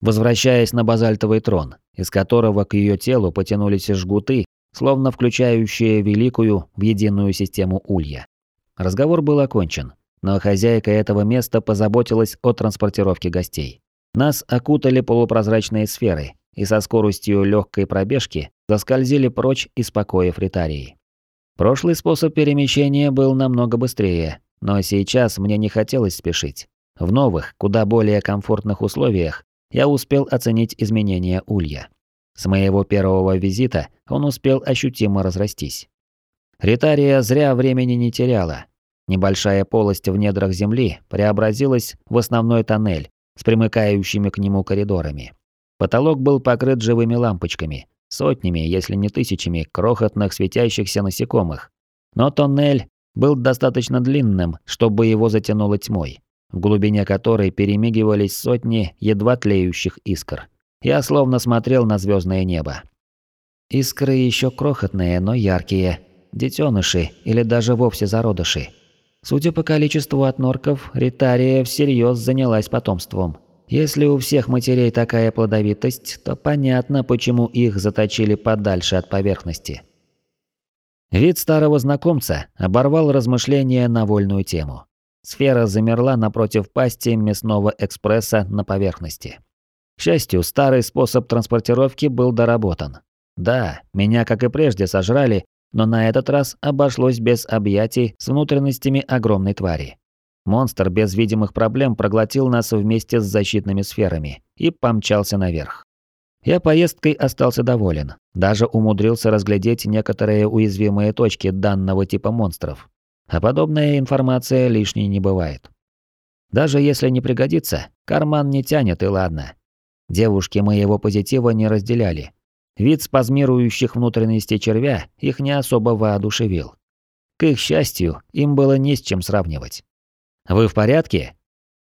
Speaker 2: возвращаясь на базальтовый трон, из которого к ее телу потянулись жгуты, словно включающие великую в единую систему улья. Разговор был окончен, но хозяйка этого места позаботилась о транспортировке гостей. Нас окутали полупрозрачные сферы и со скоростью легкой пробежки заскользили прочь из покоев Ритарии. Прошлый способ перемещения был намного быстрее, но сейчас мне не хотелось спешить. В новых, куда более комфортных условиях я успел оценить изменения улья. С моего первого визита он успел ощутимо разрастись. Ритария зря времени не теряла. Небольшая полость в недрах земли преобразилась в основной тоннель с примыкающими к нему коридорами. Потолок был покрыт живыми лампочками, сотнями, если не тысячами, крохотных светящихся насекомых. Но тоннель был достаточно длинным, чтобы его затянуло тьмой, в глубине которой перемигивались сотни едва тлеющих искр. Я словно смотрел на звездное небо. Искры еще крохотные, но яркие. Детеныши или даже вовсе зародыши. Судя по количеству отнорков, Ритария всерьез занялась потомством. Если у всех матерей такая плодовитость, то понятно, почему их заточили подальше от поверхности. Вид старого знакомца оборвал размышления на вольную тему. Сфера замерла напротив пасти мясного экспресса на поверхности. К счастью, старый способ транспортировки был доработан. Да, меня, как и прежде, сожрали, но на этот раз обошлось без объятий с внутренностями огромной твари. Монстр без видимых проблем проглотил нас вместе с защитными сферами и помчался наверх. Я поездкой остался доволен, даже умудрился разглядеть некоторые уязвимые точки данного типа монстров. А подобная информация лишней не бывает. Даже если не пригодится, карман не тянет и ладно. Девушки моего позитива не разделяли. Вид спазмирующих внутренностей червя их не особо воодушевил. К их счастью, им было не с чем сравнивать. «Вы в порядке?»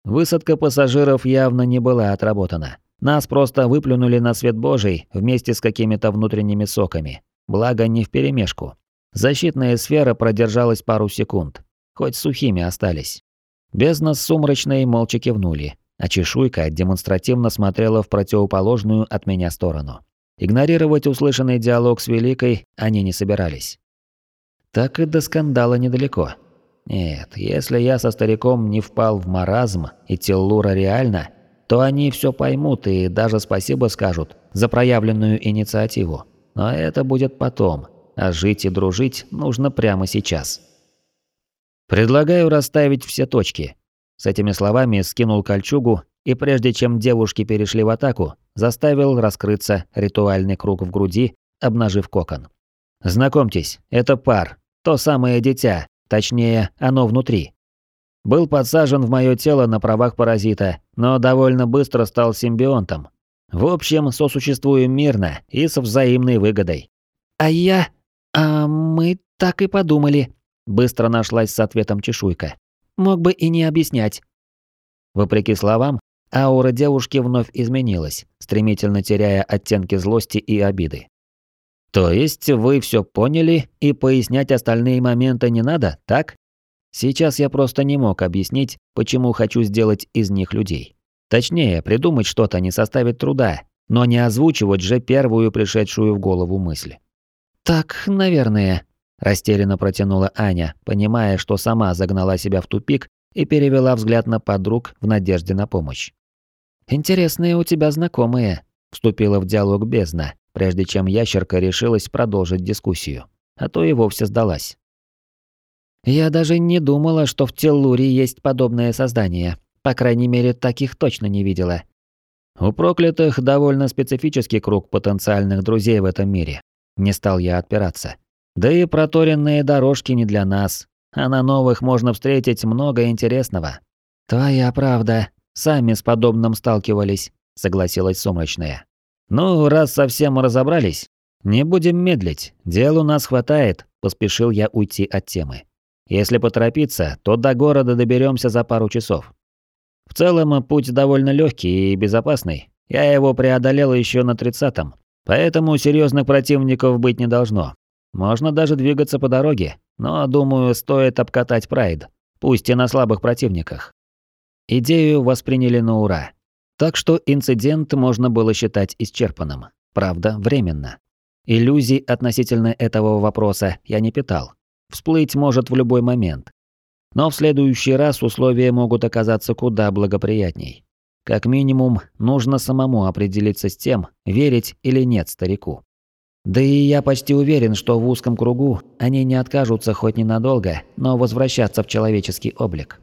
Speaker 2: Высадка пассажиров явно не была отработана. Нас просто выплюнули на свет Божий вместе с какими-то внутренними соками. Благо не вперемешку. Защитная сфера продержалась пару секунд. Хоть сухими остались. Бездна с сумрачной молча кивнули, а чешуйка демонстративно смотрела в противоположную от меня сторону.
Speaker 1: Игнорировать услышанный диалог с Великой они не собирались. Так и до скандала недалеко. Нет, если я со стариком не впал в маразм и Теллура реально, то они все поймут и даже спасибо скажут за проявленную инициативу. Но это будет потом, а жить и дружить нужно прямо сейчас. Предлагаю расставить все точки. С этими словами скинул кольчугу и прежде чем девушки перешли в атаку, заставил раскрыться ритуальный круг в груди, обнажив кокон. Знакомьтесь, это пар, то самое дитя, точнее, оно внутри. Был подсажен в мое тело на правах паразита, но довольно быстро стал симбионтом. В общем, сосуществуем мирно и с взаимной выгодой.
Speaker 2: А я... А мы так и подумали. Быстро нашлась с ответом чешуйка. Мог бы и не объяснять.
Speaker 1: Вопреки словам, аура девушки вновь изменилась, стремительно теряя оттенки злости и обиды. То есть вы все поняли и пояснять остальные моменты не надо, так? Сейчас я просто не мог объяснить, почему хочу сделать из них людей. Точнее, придумать что-то не составит труда, но не озвучивать же первую пришедшую в голову мысль.
Speaker 2: «Так, наверное», – растерянно протянула Аня, понимая, что сама загнала себя в тупик и перевела взгляд на подруг в надежде на помощь. «Интересные у тебя знакомые», – вступила в диалог бездна, прежде чем ящерка решилась продолжить дискуссию, а то и вовсе сдалась. «Я даже не думала, что в Теллуре есть подобное создание. По крайней мере, таких точно не видела».
Speaker 1: «У проклятых довольно специфический круг потенциальных друзей в этом мире. Не стал я отпираться. Да и проторенные дорожки не для нас, а на новых можно встретить много интересного.
Speaker 2: Твоя правда, сами с подобным сталкивались, согласилась Сумрачная.
Speaker 1: Ну, раз совсем разобрались, не будем медлить, дел у нас хватает, поспешил я уйти от темы. Если поторопиться, то до города доберемся за пару часов. В целом, путь довольно легкий и безопасный. Я его преодолел еще на тридцатом, Поэтому серьезных противников быть не должно. Можно даже двигаться по дороге, но, думаю, стоит обкатать Прайд, пусть и на слабых противниках. Идею восприняли на ура. Так что инцидент можно было считать исчерпанным. Правда, временно. Иллюзий относительно этого вопроса я не питал. Всплыть может в любой момент. Но в следующий раз условия могут оказаться куда благоприятней. Как минимум, нужно самому определиться с тем, верить или нет старику. Да и я почти уверен, что в узком кругу они не откажутся хоть ненадолго, но возвращаться в человеческий облик.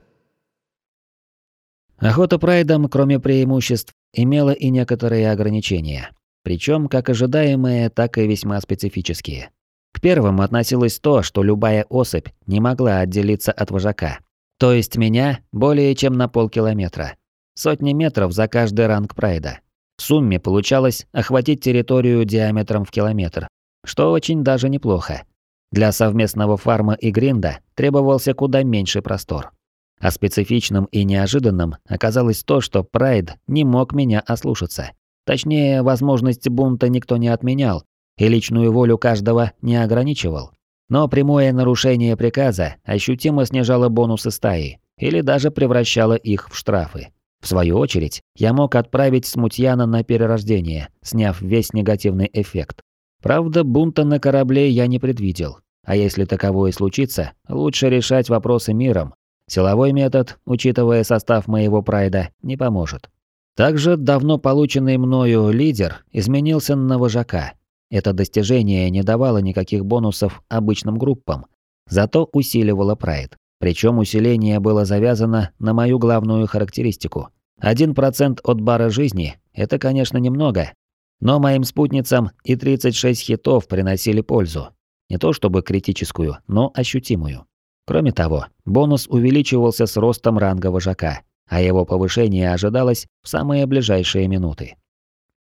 Speaker 1: Охота прайдом, кроме преимуществ, имела и некоторые ограничения. Причем как ожидаемые, так и весьма специфические. К первым относилось то, что любая особь не могла отделиться от вожака. То есть меня более чем на полкилометра. Сотни метров за каждый ранг прайда. В сумме получалось охватить территорию диаметром в километр, что очень даже неплохо. Для совместного фарма и гринда требовался куда меньший простор. А специфичным и неожиданным оказалось то, что Прайд не мог меня ослушаться. Точнее, возможность бунта никто не отменял, и личную волю каждого не ограничивал. Но прямое нарушение приказа ощутимо снижало бонусы стаи или даже превращало их в штрафы. В свою очередь, я мог отправить смутьяна на перерождение, сняв весь негативный эффект. Правда, бунта на корабле я не предвидел. А если таковое случится, лучше решать вопросы миром. Силовой метод, учитывая состав моего прайда, не поможет. Также давно полученный мною лидер изменился на вожака. Это достижение не давало никаких бонусов обычным группам, зато усиливало прайд. Причем усиление было завязано на мою главную характеристику. Один процент от бара жизни – это, конечно, немного, но моим спутницам и 36 хитов приносили пользу. Не то чтобы критическую, но ощутимую. Кроме того, бонус увеличивался с ростом ранга вожака, а его повышение ожидалось в самые ближайшие минуты.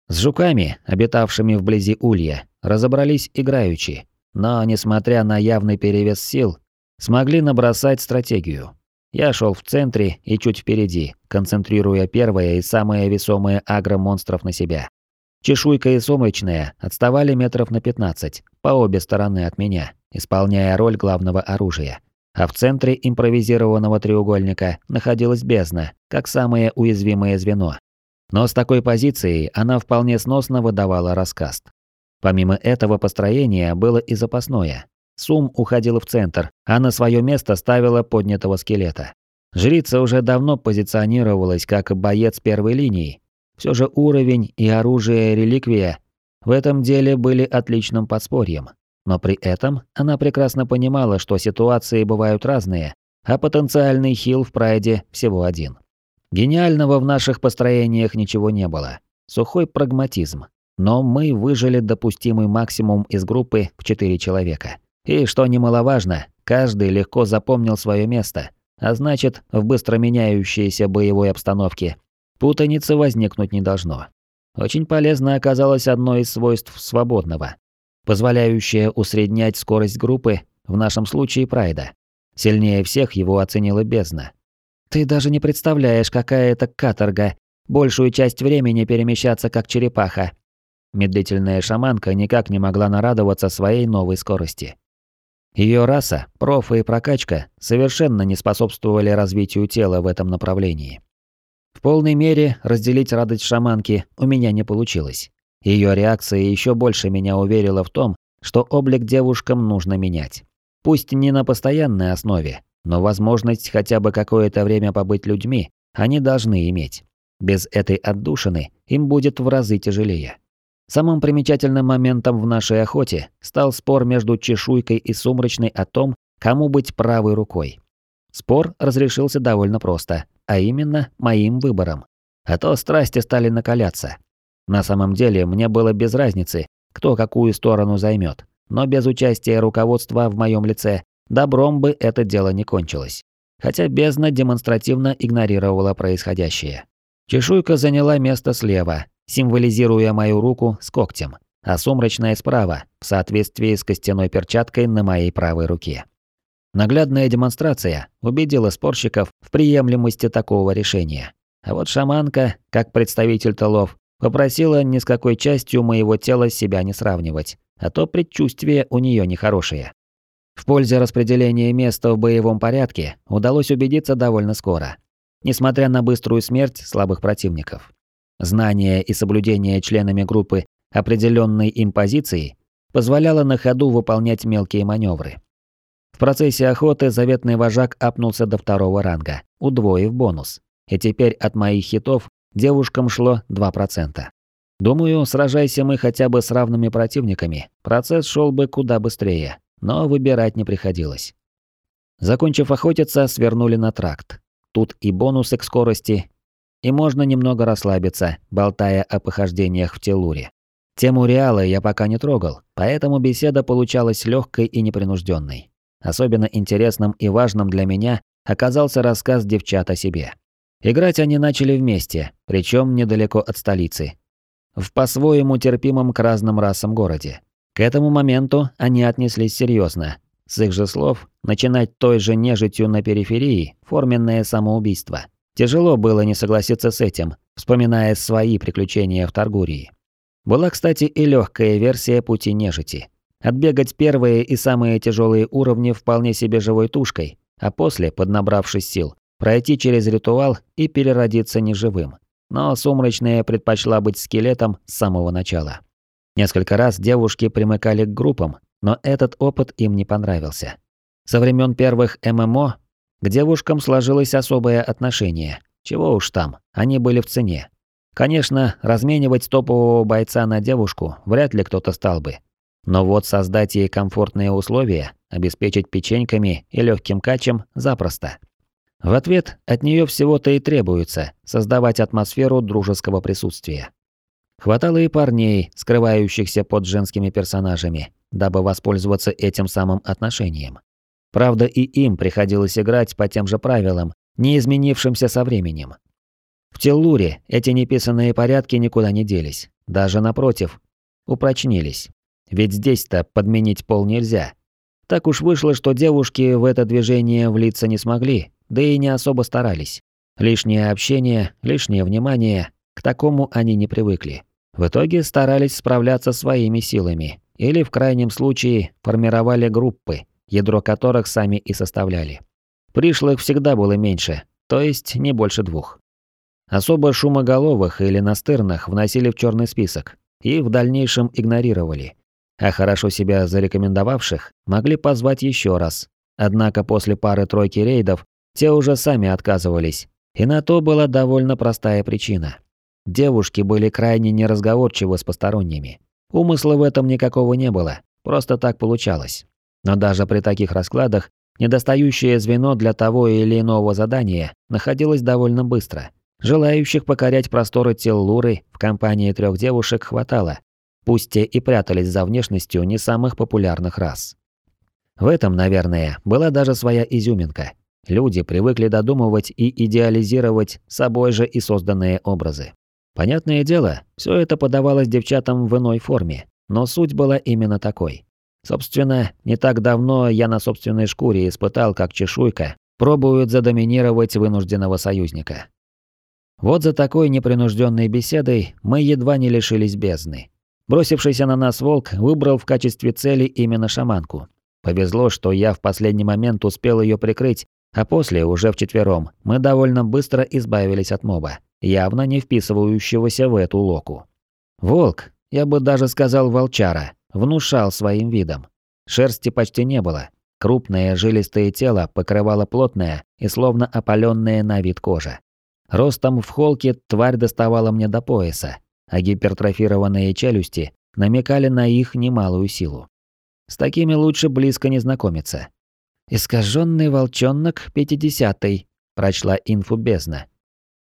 Speaker 1: С жуками, обитавшими вблизи улья, разобрались играючи, но, несмотря на явный перевес сил, смогли набросать стратегию. Я шел в центре и чуть впереди, концентрируя первое и самое весомое агро монстров на себя. Чешуйка и Сумрачная отставали метров на 15, по обе стороны от меня, исполняя роль главного оружия. А в центре импровизированного треугольника находилась бездна, как самое уязвимое звено. Но с такой позиции она вполне сносно выдавала раскаст. Помимо этого построения было и запасное. Сум уходила в центр, а на свое место ставила поднятого скелета. Жрица уже давно позиционировалась как боец первой линии. Все же уровень и оружие реликвия в этом деле были отличным подспорьем. Но при этом она прекрасно понимала, что ситуации бывают разные, а потенциальный хил в прайде всего один. Гениального в наших построениях ничего не было. Сухой прагматизм. Но мы выжили допустимый максимум из группы в 4 человека. И, что немаловажно, каждый легко запомнил свое место, а значит, в быстро меняющейся боевой обстановке путаницы возникнуть не должно. Очень полезно оказалось одно из свойств свободного, позволяющее усреднять скорость группы, в нашем случае прайда. Сильнее всех его оценила бездна. Ты даже не представляешь, какая это каторга, большую часть времени перемещаться как черепаха. Медлительная шаманка никак не могла нарадоваться своей новой скорости. Ее раса, профы и прокачка совершенно не способствовали развитию тела в этом направлении. В полной мере разделить радость шаманки у меня не получилось. Ее реакция еще больше меня уверила в том, что облик девушкам нужно менять. Пусть не на постоянной основе, но возможность хотя бы какое-то время побыть людьми они должны иметь. Без этой отдушины им будет в разы тяжелее. Самым примечательным моментом в нашей охоте стал спор между чешуйкой и сумрачной о том, кому быть правой рукой. Спор разрешился довольно просто, а именно моим выбором. А то страсти стали накаляться. На самом деле мне было без разницы, кто какую сторону займет, но без участия руководства в моем лице добром бы это дело не кончилось. Хотя бездна демонстративно игнорировала происходящее. Чешуйка заняла место слева, символизируя мою руку с когтем, а сумрачная справа, в соответствии с костяной перчаткой на моей правой руке. Наглядная демонстрация убедила спорщиков в приемлемости такого решения. А вот шаманка, как представитель толов, попросила ни с какой частью моего тела себя не сравнивать, а то предчувствие у нее нехорошее. В пользе распределения места в боевом порядке удалось убедиться довольно скоро, несмотря на быструю смерть слабых противников. Знание и соблюдение членами группы определенной им позиции позволяло на ходу выполнять мелкие маневры. В процессе охоты заветный вожак апнулся до второго ранга, удвоив бонус. И теперь от моих хитов девушкам шло 2%. Думаю, сражайся мы хотя бы с равными противниками, процесс шел бы куда быстрее, но выбирать не приходилось. Закончив охотиться, свернули на тракт. Тут и бонусы к скорости, и можно немного расслабиться, болтая о похождениях в Телуре. Тему Реала я пока не трогал, поэтому беседа получалась легкой и непринужденной. Особенно интересным и важным для меня оказался рассказ девчат о себе. Играть они начали вместе, причем недалеко от столицы. В по-своему терпимом к разным расам городе. К этому моменту они отнеслись серьезно. С их же слов, начинать той же нежитью на периферии – форменное самоубийство. Тяжело было не согласиться с этим, вспоминая свои приключения в Таргурии. Была, кстати, и легкая версия пути нежити. Отбегать первые и самые тяжелые уровни вполне себе живой тушкой, а после, поднабравшись сил, пройти через ритуал и переродиться неживым. Но сумрачная предпочла быть скелетом с самого начала. Несколько раз девушки примыкали к группам, но этот опыт им не понравился. Со времен первых ММО к девушкам сложилось особое отношение. Чего уж там, они были в цене. Конечно, разменивать топового бойца на девушку вряд ли кто-то стал бы. Но вот создать ей комфортные условия, обеспечить печеньками и легким качем запросто. В ответ от нее всего-то и требуется создавать атмосферу дружеского присутствия. Хватало и парней, скрывающихся под женскими персонажами, дабы воспользоваться этим самым отношением. Правда, и им приходилось играть по тем же правилам, не изменившимся со временем. В Теллуре эти неписанные порядки никуда не делись, даже напротив, упрочнились. Ведь здесь-то подменить пол нельзя. Так уж вышло, что девушки в это движение влиться не смогли, да и не особо старались. Лишнее общение, лишнее внимание, к такому они не привыкли. В итоге старались справляться своими силами, или в крайнем случае формировали группы, ядро которых сами и составляли. Пришлых всегда было меньше, то есть не больше двух. Особо шумоголовых или настырных вносили в черный список и в дальнейшем игнорировали. А хорошо себя зарекомендовавших могли позвать еще раз. Однако после пары-тройки рейдов те уже сами отказывались. И на то была довольно простая причина. Девушки были крайне неразговорчивы с посторонними. Умысла в этом никакого не было, просто так получалось. Но даже при таких раскладах недостающее звено для того или иного задания находилось довольно быстро. Желающих покорять просторы Теллуры в компании трех девушек хватало, пусть те и прятались за внешностью не самых популярных рас. В этом, наверное, была даже своя изюминка. Люди привыкли додумывать и идеализировать собой же и созданные образы. Понятное дело, все это подавалось девчатам в иной форме, но суть была именно такой. Собственно, не так давно я на собственной шкуре испытал, как чешуйка пробует задоминировать вынужденного союзника. Вот за такой непринужденной беседой мы едва не лишились бездны. Бросившийся на нас волк выбрал в качестве цели именно шаманку. Повезло, что я в последний момент успел ее прикрыть, а после, уже вчетвером, мы довольно быстро избавились от моба явно не вписывающегося в эту локу. Волк, я бы даже сказал волчара, внушал своим видом. Шерсти почти не было. Крупное жилистое тело покрывало плотное и словно опаленная на вид кожа. Ростом в холке тварь доставала мне до пояса, а гипертрофированные челюсти намекали на их немалую силу. С такими лучше близко не знакомиться. «Искаженный волчонок пятидесятый», – прочла инфу бездна.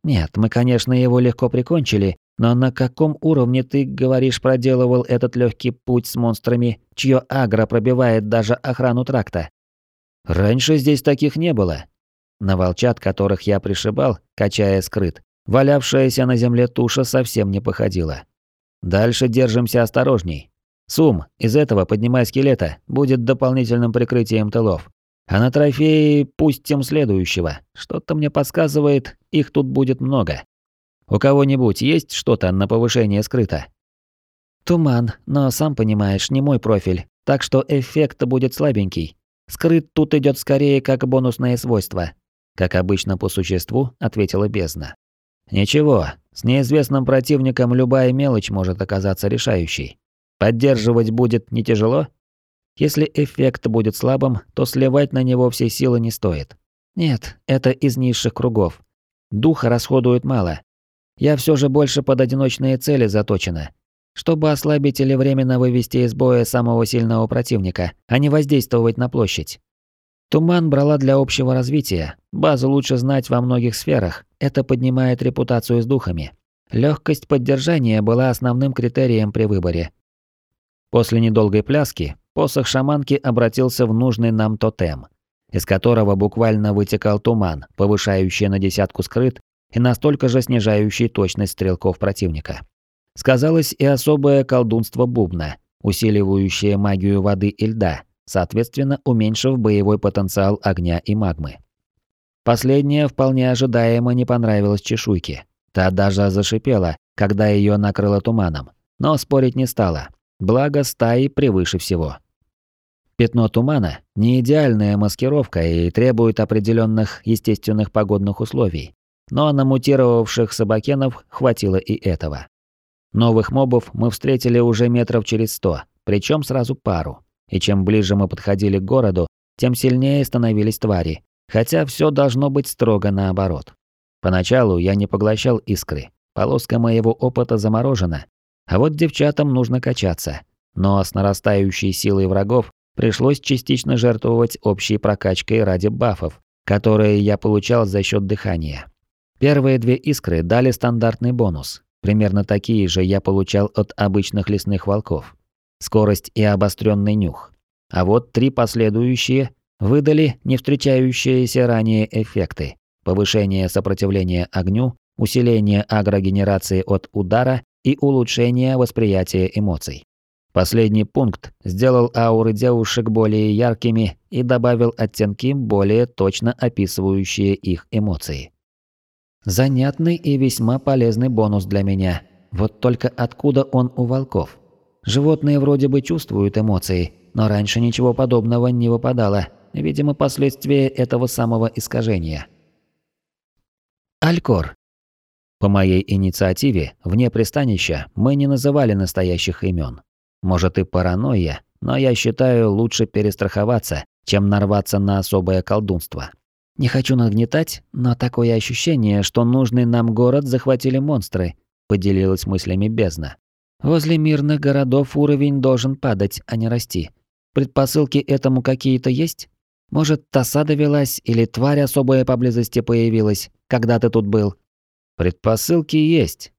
Speaker 1: Нет, мы, конечно, его легко прикончили, но на каком уровне ты, говоришь, проделывал этот легкий путь с монстрами, чье агро пробивает даже охрану тракта? Раньше здесь таких не было. На волчат, которых я пришибал, качая скрыт, валявшаяся на земле туша совсем не походила. Дальше держимся осторожней. Сум, из этого поднимай скелета, будет дополнительным прикрытием тылов. А на трофеи пустим следующего. Что-то мне подсказывает, их тут будет много. У кого-нибудь есть что-то на повышение скрыто? Туман, но сам понимаешь, не мой профиль, так что эффект будет слабенький. Скрыт тут идет скорее как бонусное свойство. Как обычно по существу, ответила бездна. Ничего, с неизвестным противником любая мелочь может оказаться решающей. Поддерживать будет не тяжело? Если эффект будет слабым, то сливать на него все силы не стоит. Нет, это из низших кругов. Духа расходует мало. Я все же больше под одиночные цели заточена. Чтобы ослабить или временно вывести из боя самого сильного противника, а не воздействовать на площадь. Туман брала для общего развития. Базу лучше знать во многих сферах. Это поднимает репутацию с духами. Легкость поддержания была основным критерием при выборе. После недолгой пляски посох шаманки обратился в нужный нам тотем, из которого буквально вытекал туман, повышающий на десятку скрыт и настолько же снижающий точность стрелков противника. Сказалось и особое колдунство бубна, усиливающее магию воды и льда, соответственно уменьшив боевой потенциал огня и магмы. Последнее вполне ожидаемо не понравилось чешуйке. Та даже зашипела, когда ее накрыло туманом, но спорить не стала. Благо стаи превыше всего. Пятно тумана – не идеальная маскировка и требует определенных естественных погодных условий. Но на мутировавших собакенов хватило и этого. Новых мобов мы встретили уже метров через сто, причем сразу пару. И чем ближе мы подходили к городу, тем сильнее становились твари, хотя все должно быть строго наоборот. Поначалу я не поглощал искры, полоска моего опыта заморожена, а вот девчатам нужно качаться. Но с нарастающей силой врагов пришлось частично жертвовать общей прокачкой ради бафов, которые я получал за счет дыхания. Первые две искры дали стандартный бонус. Примерно такие же я получал от обычных лесных волков. Скорость и обостренный нюх. А вот три последующие выдали не встречающиеся ранее эффекты. Повышение сопротивления огню, усиление агрогенерации от удара и улучшение восприятия эмоций. Последний пункт сделал ауры девушек более яркими и добавил оттенки, более точно описывающие их эмоции. Занятный и весьма полезный бонус для меня. Вот только откуда он у волков? Животные вроде бы чувствуют эмоции, но раньше ничего подобного не выпадало. Видимо, последствия этого самого искажения. Алькор. По моей инициативе, вне пристанища, мы не называли настоящих имен. Может и паранойя, но я считаю лучше перестраховаться, чем нарваться на особое колдунство. Не хочу нагнетать, но такое ощущение, что нужный нам город захватили монстры, поделилась мыслями бездна. Возле мирных городов уровень должен падать, а не расти. Предпосылки этому какие-то есть? Может, тоса довелась или тварь особая поблизости появилась, когда ты тут был? Предпосылки есть.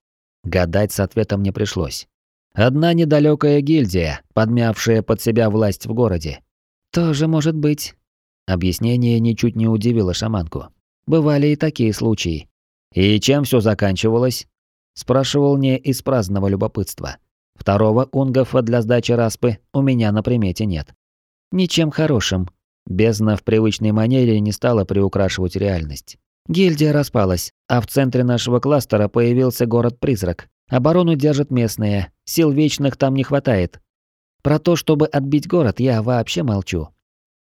Speaker 1: Гадать с ответом не пришлось. Одна недалекая гильдия, подмявшая под себя власть в городе. Тоже может быть. Объяснение ничуть не удивило шаманку. Бывали и такие случаи. И чем все заканчивалось? Спрашивал не из праздного любопытства. Второго унгофа для сдачи распы у меня на примете нет. Ничем хорошим. Бездна в привычной манере не стала приукрашивать реальность. Гильдия распалась, а в центре нашего кластера появился город-призрак. Оборону держат местные, сил вечных там не хватает. Про то, чтобы отбить город, я вообще молчу.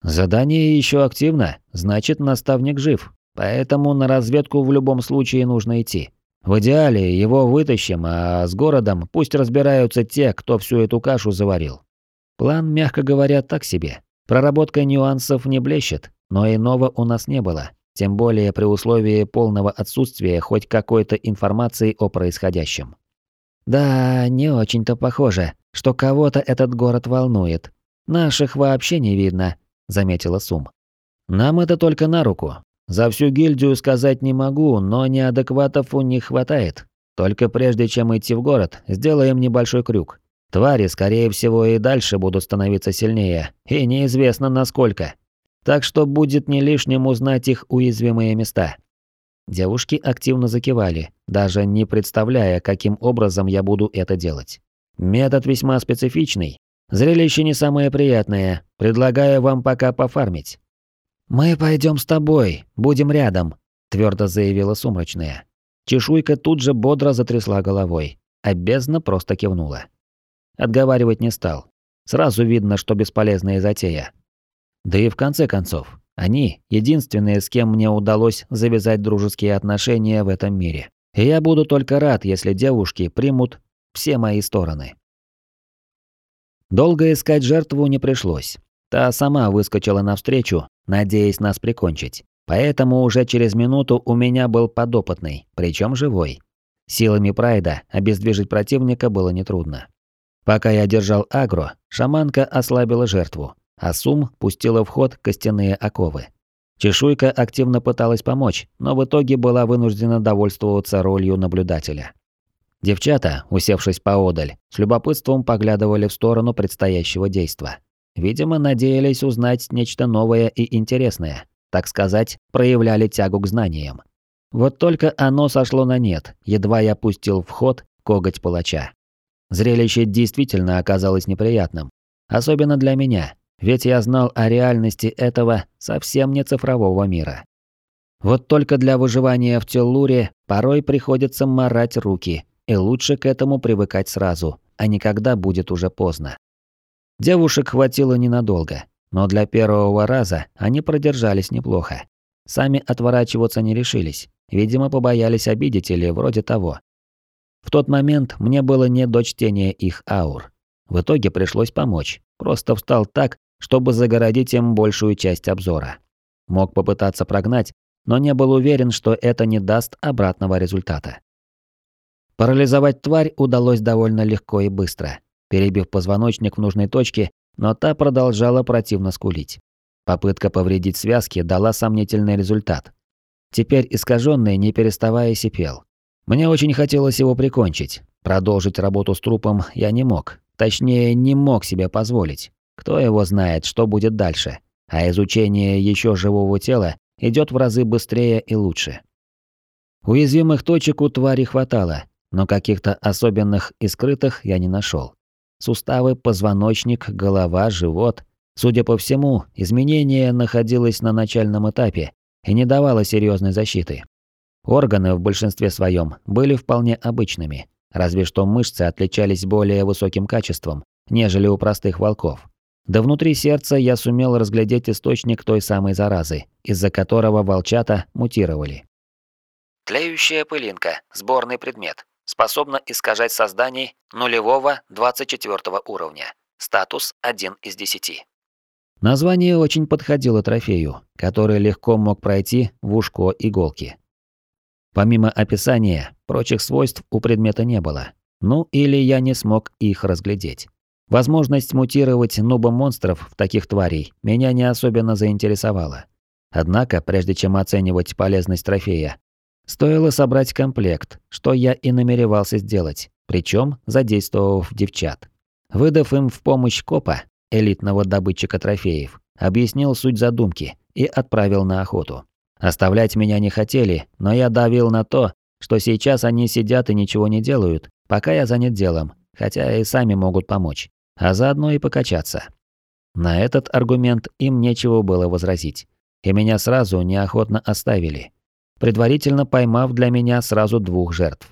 Speaker 1: Задание еще активно, значит, наставник жив, поэтому на разведку в любом случае нужно идти. В идеале его вытащим, а с городом пусть разбираются те, кто всю эту кашу заварил. План, мягко говоря, так себе. Проработка нюансов не блещет, но иного у нас не было, тем более при условии полного отсутствия хоть какой-то информации о происходящем. Да, не очень-то похоже, что кого-то этот город волнует. Наших вообще не видно, заметила Сум. Нам это только на руку. За всю гильдию сказать не могу, но неадекватов у них хватает. Только прежде чем идти в город, сделаем небольшой крюк. Твари, скорее всего, и дальше будут становиться сильнее, и неизвестно насколько. Так что будет не лишним узнать их уязвимые места. Девушки активно закивали, даже не представляя, каким образом я буду это делать. Метод весьма специфичный. Зрелище не самое приятное, предлагаю вам пока пофармить. «Мы пойдем с тобой, будем рядом», – твердо заявила сумрачная. Чешуйка тут же бодро затрясла головой, а просто кивнула. Отговаривать не стал. Сразу видно, что бесполезная затея. Да и в конце концов, они – единственные, с кем мне удалось завязать дружеские отношения в этом мире. И я буду только рад, если девушки примут все мои стороны. Долго искать жертву не пришлось. Та сама выскочила навстречу, надеясь нас прикончить. Поэтому уже через минуту у меня был подопытный, причем живой. Силами прайда обездвижить противника было нетрудно. Пока я держал агро, шаманка ослабила жертву, а Сум пустила в ход костяные оковы. Чешуйка активно пыталась помочь, но в итоге была вынуждена довольствоваться ролью наблюдателя. Девчата, усевшись поодаль, с любопытством поглядывали в сторону предстоящего действа. Видимо, надеялись узнать нечто новое и интересное. Так сказать, проявляли тягу к знаниям. Вот только оно сошло на нет, едва я пустил в ход коготь палача. Зрелище действительно оказалось неприятным. Особенно для меня, ведь я знал о реальности этого совсем не цифрового мира. Вот только для выживания в Теллуре порой приходится марать руки, и лучше к этому привыкать сразу, а не когда будет уже поздно. Девушек хватило ненадолго, но для первого раза они продержались неплохо. Сами отворачиваться не решились, видимо, побоялись обидеть или вроде того. В тот момент мне было не до чтения их аур. В итоге пришлось помочь, просто встал так, чтобы загородить им большую часть обзора. Мог попытаться прогнать, но не был уверен, что это не даст обратного результата. Парализовать тварь удалось довольно легко и быстро перебив позвоночник в нужной точке, но та продолжала противно скулить. Попытка повредить связки дала сомнительный результат. Теперь искаженный, не переставая, сипел. Мне очень хотелось его прикончить. Продолжить работу с трупом я не мог. Точнее, не мог себе позволить. Кто его знает, что будет дальше. А изучение еще живого тела идет в разы быстрее и лучше. Уязвимых точек у твари хватало, но каких-то особенных и скрытых я не нашел. Суставы, позвоночник, голова, живот. Судя по всему, изменение находилось на начальном этапе и не давало серьезной защиты. Органы в большинстве своем были вполне обычными, разве что мышцы отличались более высоким качеством, нежели у простых волков. Да внутри сердца я сумел разглядеть источник той самой заразы, из-за которого волчата мутировали. Тлеющая пылинка, сборный предмет. Способна искажать созданий нулевого 24 уровня. Статус 1 из 10.
Speaker 2: Название очень подходило трофею, который легко мог пройти в ушко иголки. Помимо описания, прочих свойств у предмета не было. Ну или я не смог их разглядеть. Возможность мутировать нубом монстров в таких тварей меня не особенно заинтересовала. Однако, прежде чем оценивать полезность трофея, стоило собрать комплект, что я и намеревался сделать, причем задействовав девчат. Выдав им в помощь копа, элитного добытчика трофеев, объяснил суть задумки и отправил на охоту. Оставлять меня не хотели, но я давил на то, что сейчас они сидят и ничего не делают, пока я занят делом, хотя и сами могут помочь, а заодно и покачаться. На этот аргумент им нечего было возразить, и меня сразу неохотно оставили, предварительно поймав для меня сразу двух жертв.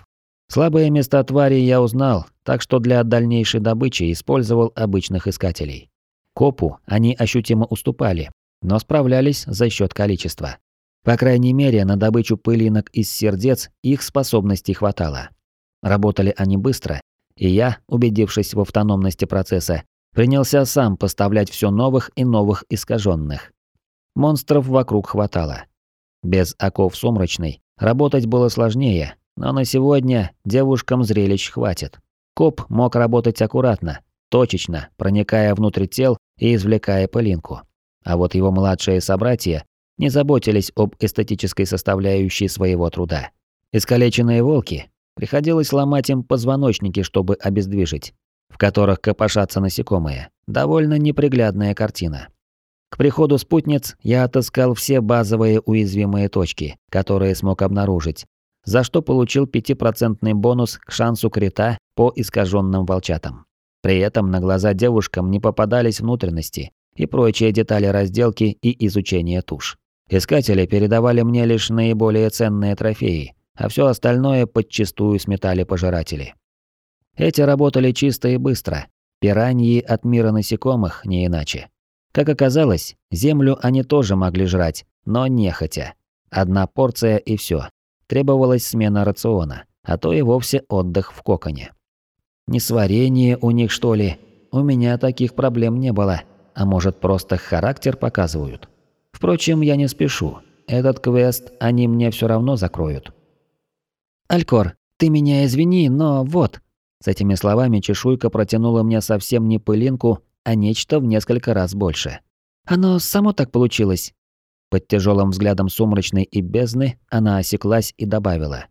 Speaker 2: Слабые места твари я узнал, так что для дальнейшей добычи использовал обычных искателей. Копу они ощутимо уступали, но справлялись за счет количества. По крайней мере, на добычу пылинок из сердец их способностей хватало. Работали они быстро, и я, убедившись в автономности процесса, принялся сам поставлять все новых и новых искаженных. Монстров вокруг хватало. Без оков сумрачной работать было сложнее, но на сегодня девушкам зрелищ хватит. Коп мог работать аккуратно, точечно, проникая внутрь тел и извлекая пылинку. А вот его младшие собратья не заботились об эстетической составляющей своего труда. Искалеченные волки, приходилось ломать им позвоночники, чтобы обездвижить, в которых копошатся насекомые. Довольно неприглядная картина. К приходу спутниц я отыскал все базовые уязвимые точки, которые смог обнаружить, за что получил 5% бонус к шансу крита по искаженным волчатам. При этом на глаза девушкам не попадались внутренности и прочие детали разделки и изучения туш. Искатели передавали мне лишь наиболее ценные трофеи, а все остальное подчистую сметали пожиратели. Эти работали чисто и быстро. Пираньи от мира насекомых не иначе. Как оказалось, землю они тоже могли жрать, но нехотя. Одна порция и все. Требовалась смена рациона, а то и вовсе отдых в коконе. Несварение у них, что ли? У меня таких проблем не было. А может, просто характер показывают? Впрочем, я не спешу. Этот квест они мне все равно закроют. «Алькор, ты меня извини, но вот...» С этими словами чешуйка протянула мне совсем не пылинку, а нечто в несколько раз больше. «Оно само так получилось». Под тяжелым взглядом сумрачной и бездны она осеклась и добавила.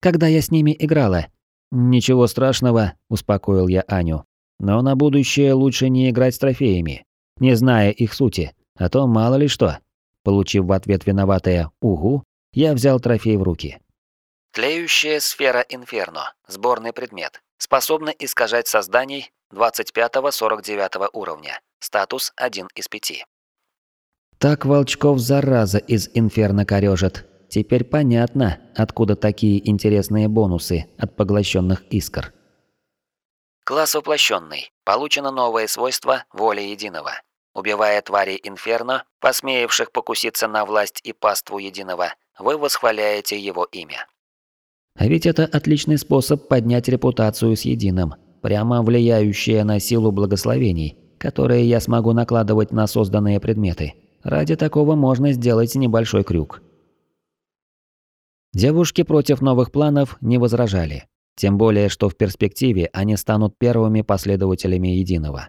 Speaker 2: «Когда я с ними играла». «Ничего страшного», – успокоил я Аню. «Но на будущее лучше не играть с трофеями, не зная их сути, а то мало ли что». Получив в ответ виноватое «Угу», я взял трофей в руки.
Speaker 1: Тлеющая сфера Инферно. Сборный предмет. Способна искажать созданий 25-49 уровня. Статус 1 из 5.
Speaker 2: Так волчков зараза из Инферно корёжит. Теперь понятно, откуда такие интересные бонусы от поглощенных искр.
Speaker 1: Класс воплощенный. Получено новое свойство воли единого. Убивая тварей Инферно, посмеявших покуситься на власть и паству единого, вы восхваляете его имя.
Speaker 2: А ведь это отличный способ поднять репутацию с единым, прямо влияющая на силу благословений, которые я смогу накладывать на созданные предметы. Ради такого можно сделать небольшой крюк. Девушки против новых планов не возражали. Тем более, что в перспективе они станут первыми последователями Единого.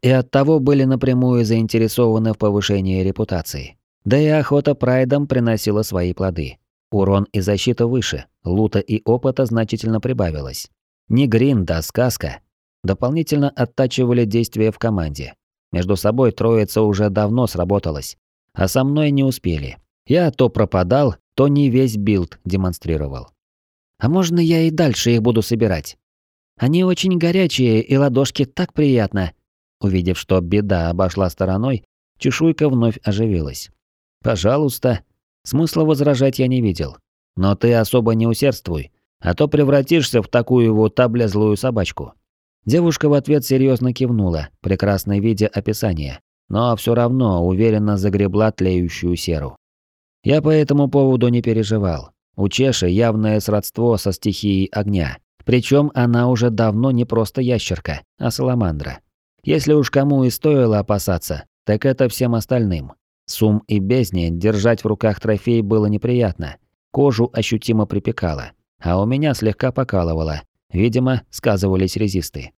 Speaker 2: И оттого были напрямую заинтересованы в повышении репутации. Да и охота прайдом приносила свои плоды. Урон и защита выше, лута и опыта значительно прибавилось. Не гринд, а сказка. Дополнительно оттачивали действия в команде. Между собой троица уже давно сработалась, а со мной не успели. Я то пропадал, то не весь билд демонстрировал. А можно я и дальше их буду собирать? Они очень горячие, и ладошки так приятно. Увидев, что беда обошла стороной, чешуйка вновь оживилась. Пожалуйста, Смысла возражать я не видел. Но ты особо не усердствуй, а то превратишься в такую вот облезлую собачку. Девушка в ответ серьезно кивнула, прекрасно видя описание, но все равно уверенно загребла тлеющую серу. Я по этому поводу не переживал.
Speaker 1: У Чеши явное сродство со стихией огня. Причем она уже давно не просто ящерка, а саламандра. Если уж кому и стоило опасаться, так это всем остальным. Сум и бездне держать в руках трофей было неприятно. Кожу ощутимо припекало, а у меня слегка покалывало. Видимо, сказывались резисты.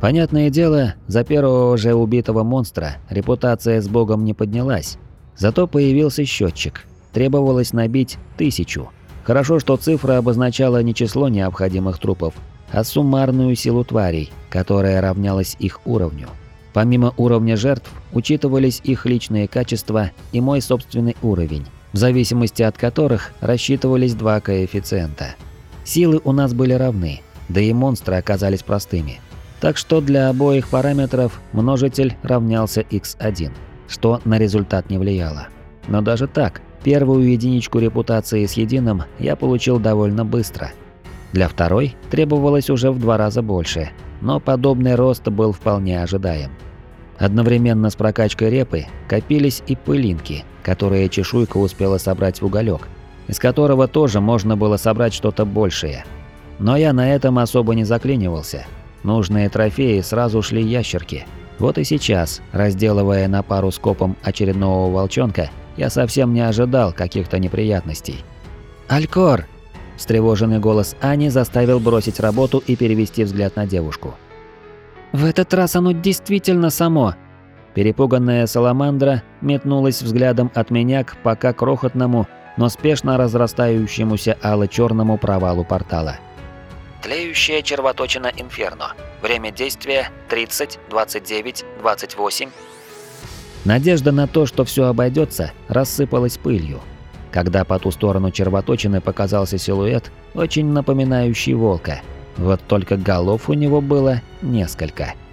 Speaker 1: Понятное дело, за первого же убитого монстра репутация с богом не поднялась. Зато появился счетчик. Требовалось набить тысячу. Хорошо, что цифра обозначала не число необходимых трупов, а суммарную силу тварей, которая равнялась их уровню. Помимо уровня жертв, учитывались их личные качества и мой собственный уровень, в зависимости от которых рассчитывались два коэффициента. Силы у нас были равны, да и монстры оказались простыми. Так что для обоих параметров множитель равнялся x1, что на результат не влияло. Но даже так, первую единичку репутации с единым я получил довольно быстро. Для второй требовалось уже в два раза больше, но подобный рост был вполне ожидаем. Одновременно с прокачкой репы копились и пылинки, которые чешуйка успела собрать в уголек, из которого тоже можно было собрать что-то большее. Но я на этом особо не заклинивался. Нужные трофеи сразу шли ящерки. Вот и сейчас, разделывая на пару скопом очередного волчонка, я совсем не ожидал каких-то неприятностей. «Алькор!» Встревоженный голос Ани заставил бросить работу и перевести взгляд на девушку. «В этот раз оно действительно само!» Перепуганная саламандра метнулась взглядом от меня к пока крохотному, но спешно разрастающемуся ало-черному провалу портала.
Speaker 2: Тлеющая червоточина Инферно. Время действия 30, 29, 28.
Speaker 1: Надежда на то, что все обойдется, рассыпалась пылью когда по ту сторону червоточины показался силуэт, очень напоминающий волка. Вот только голов у него было несколько –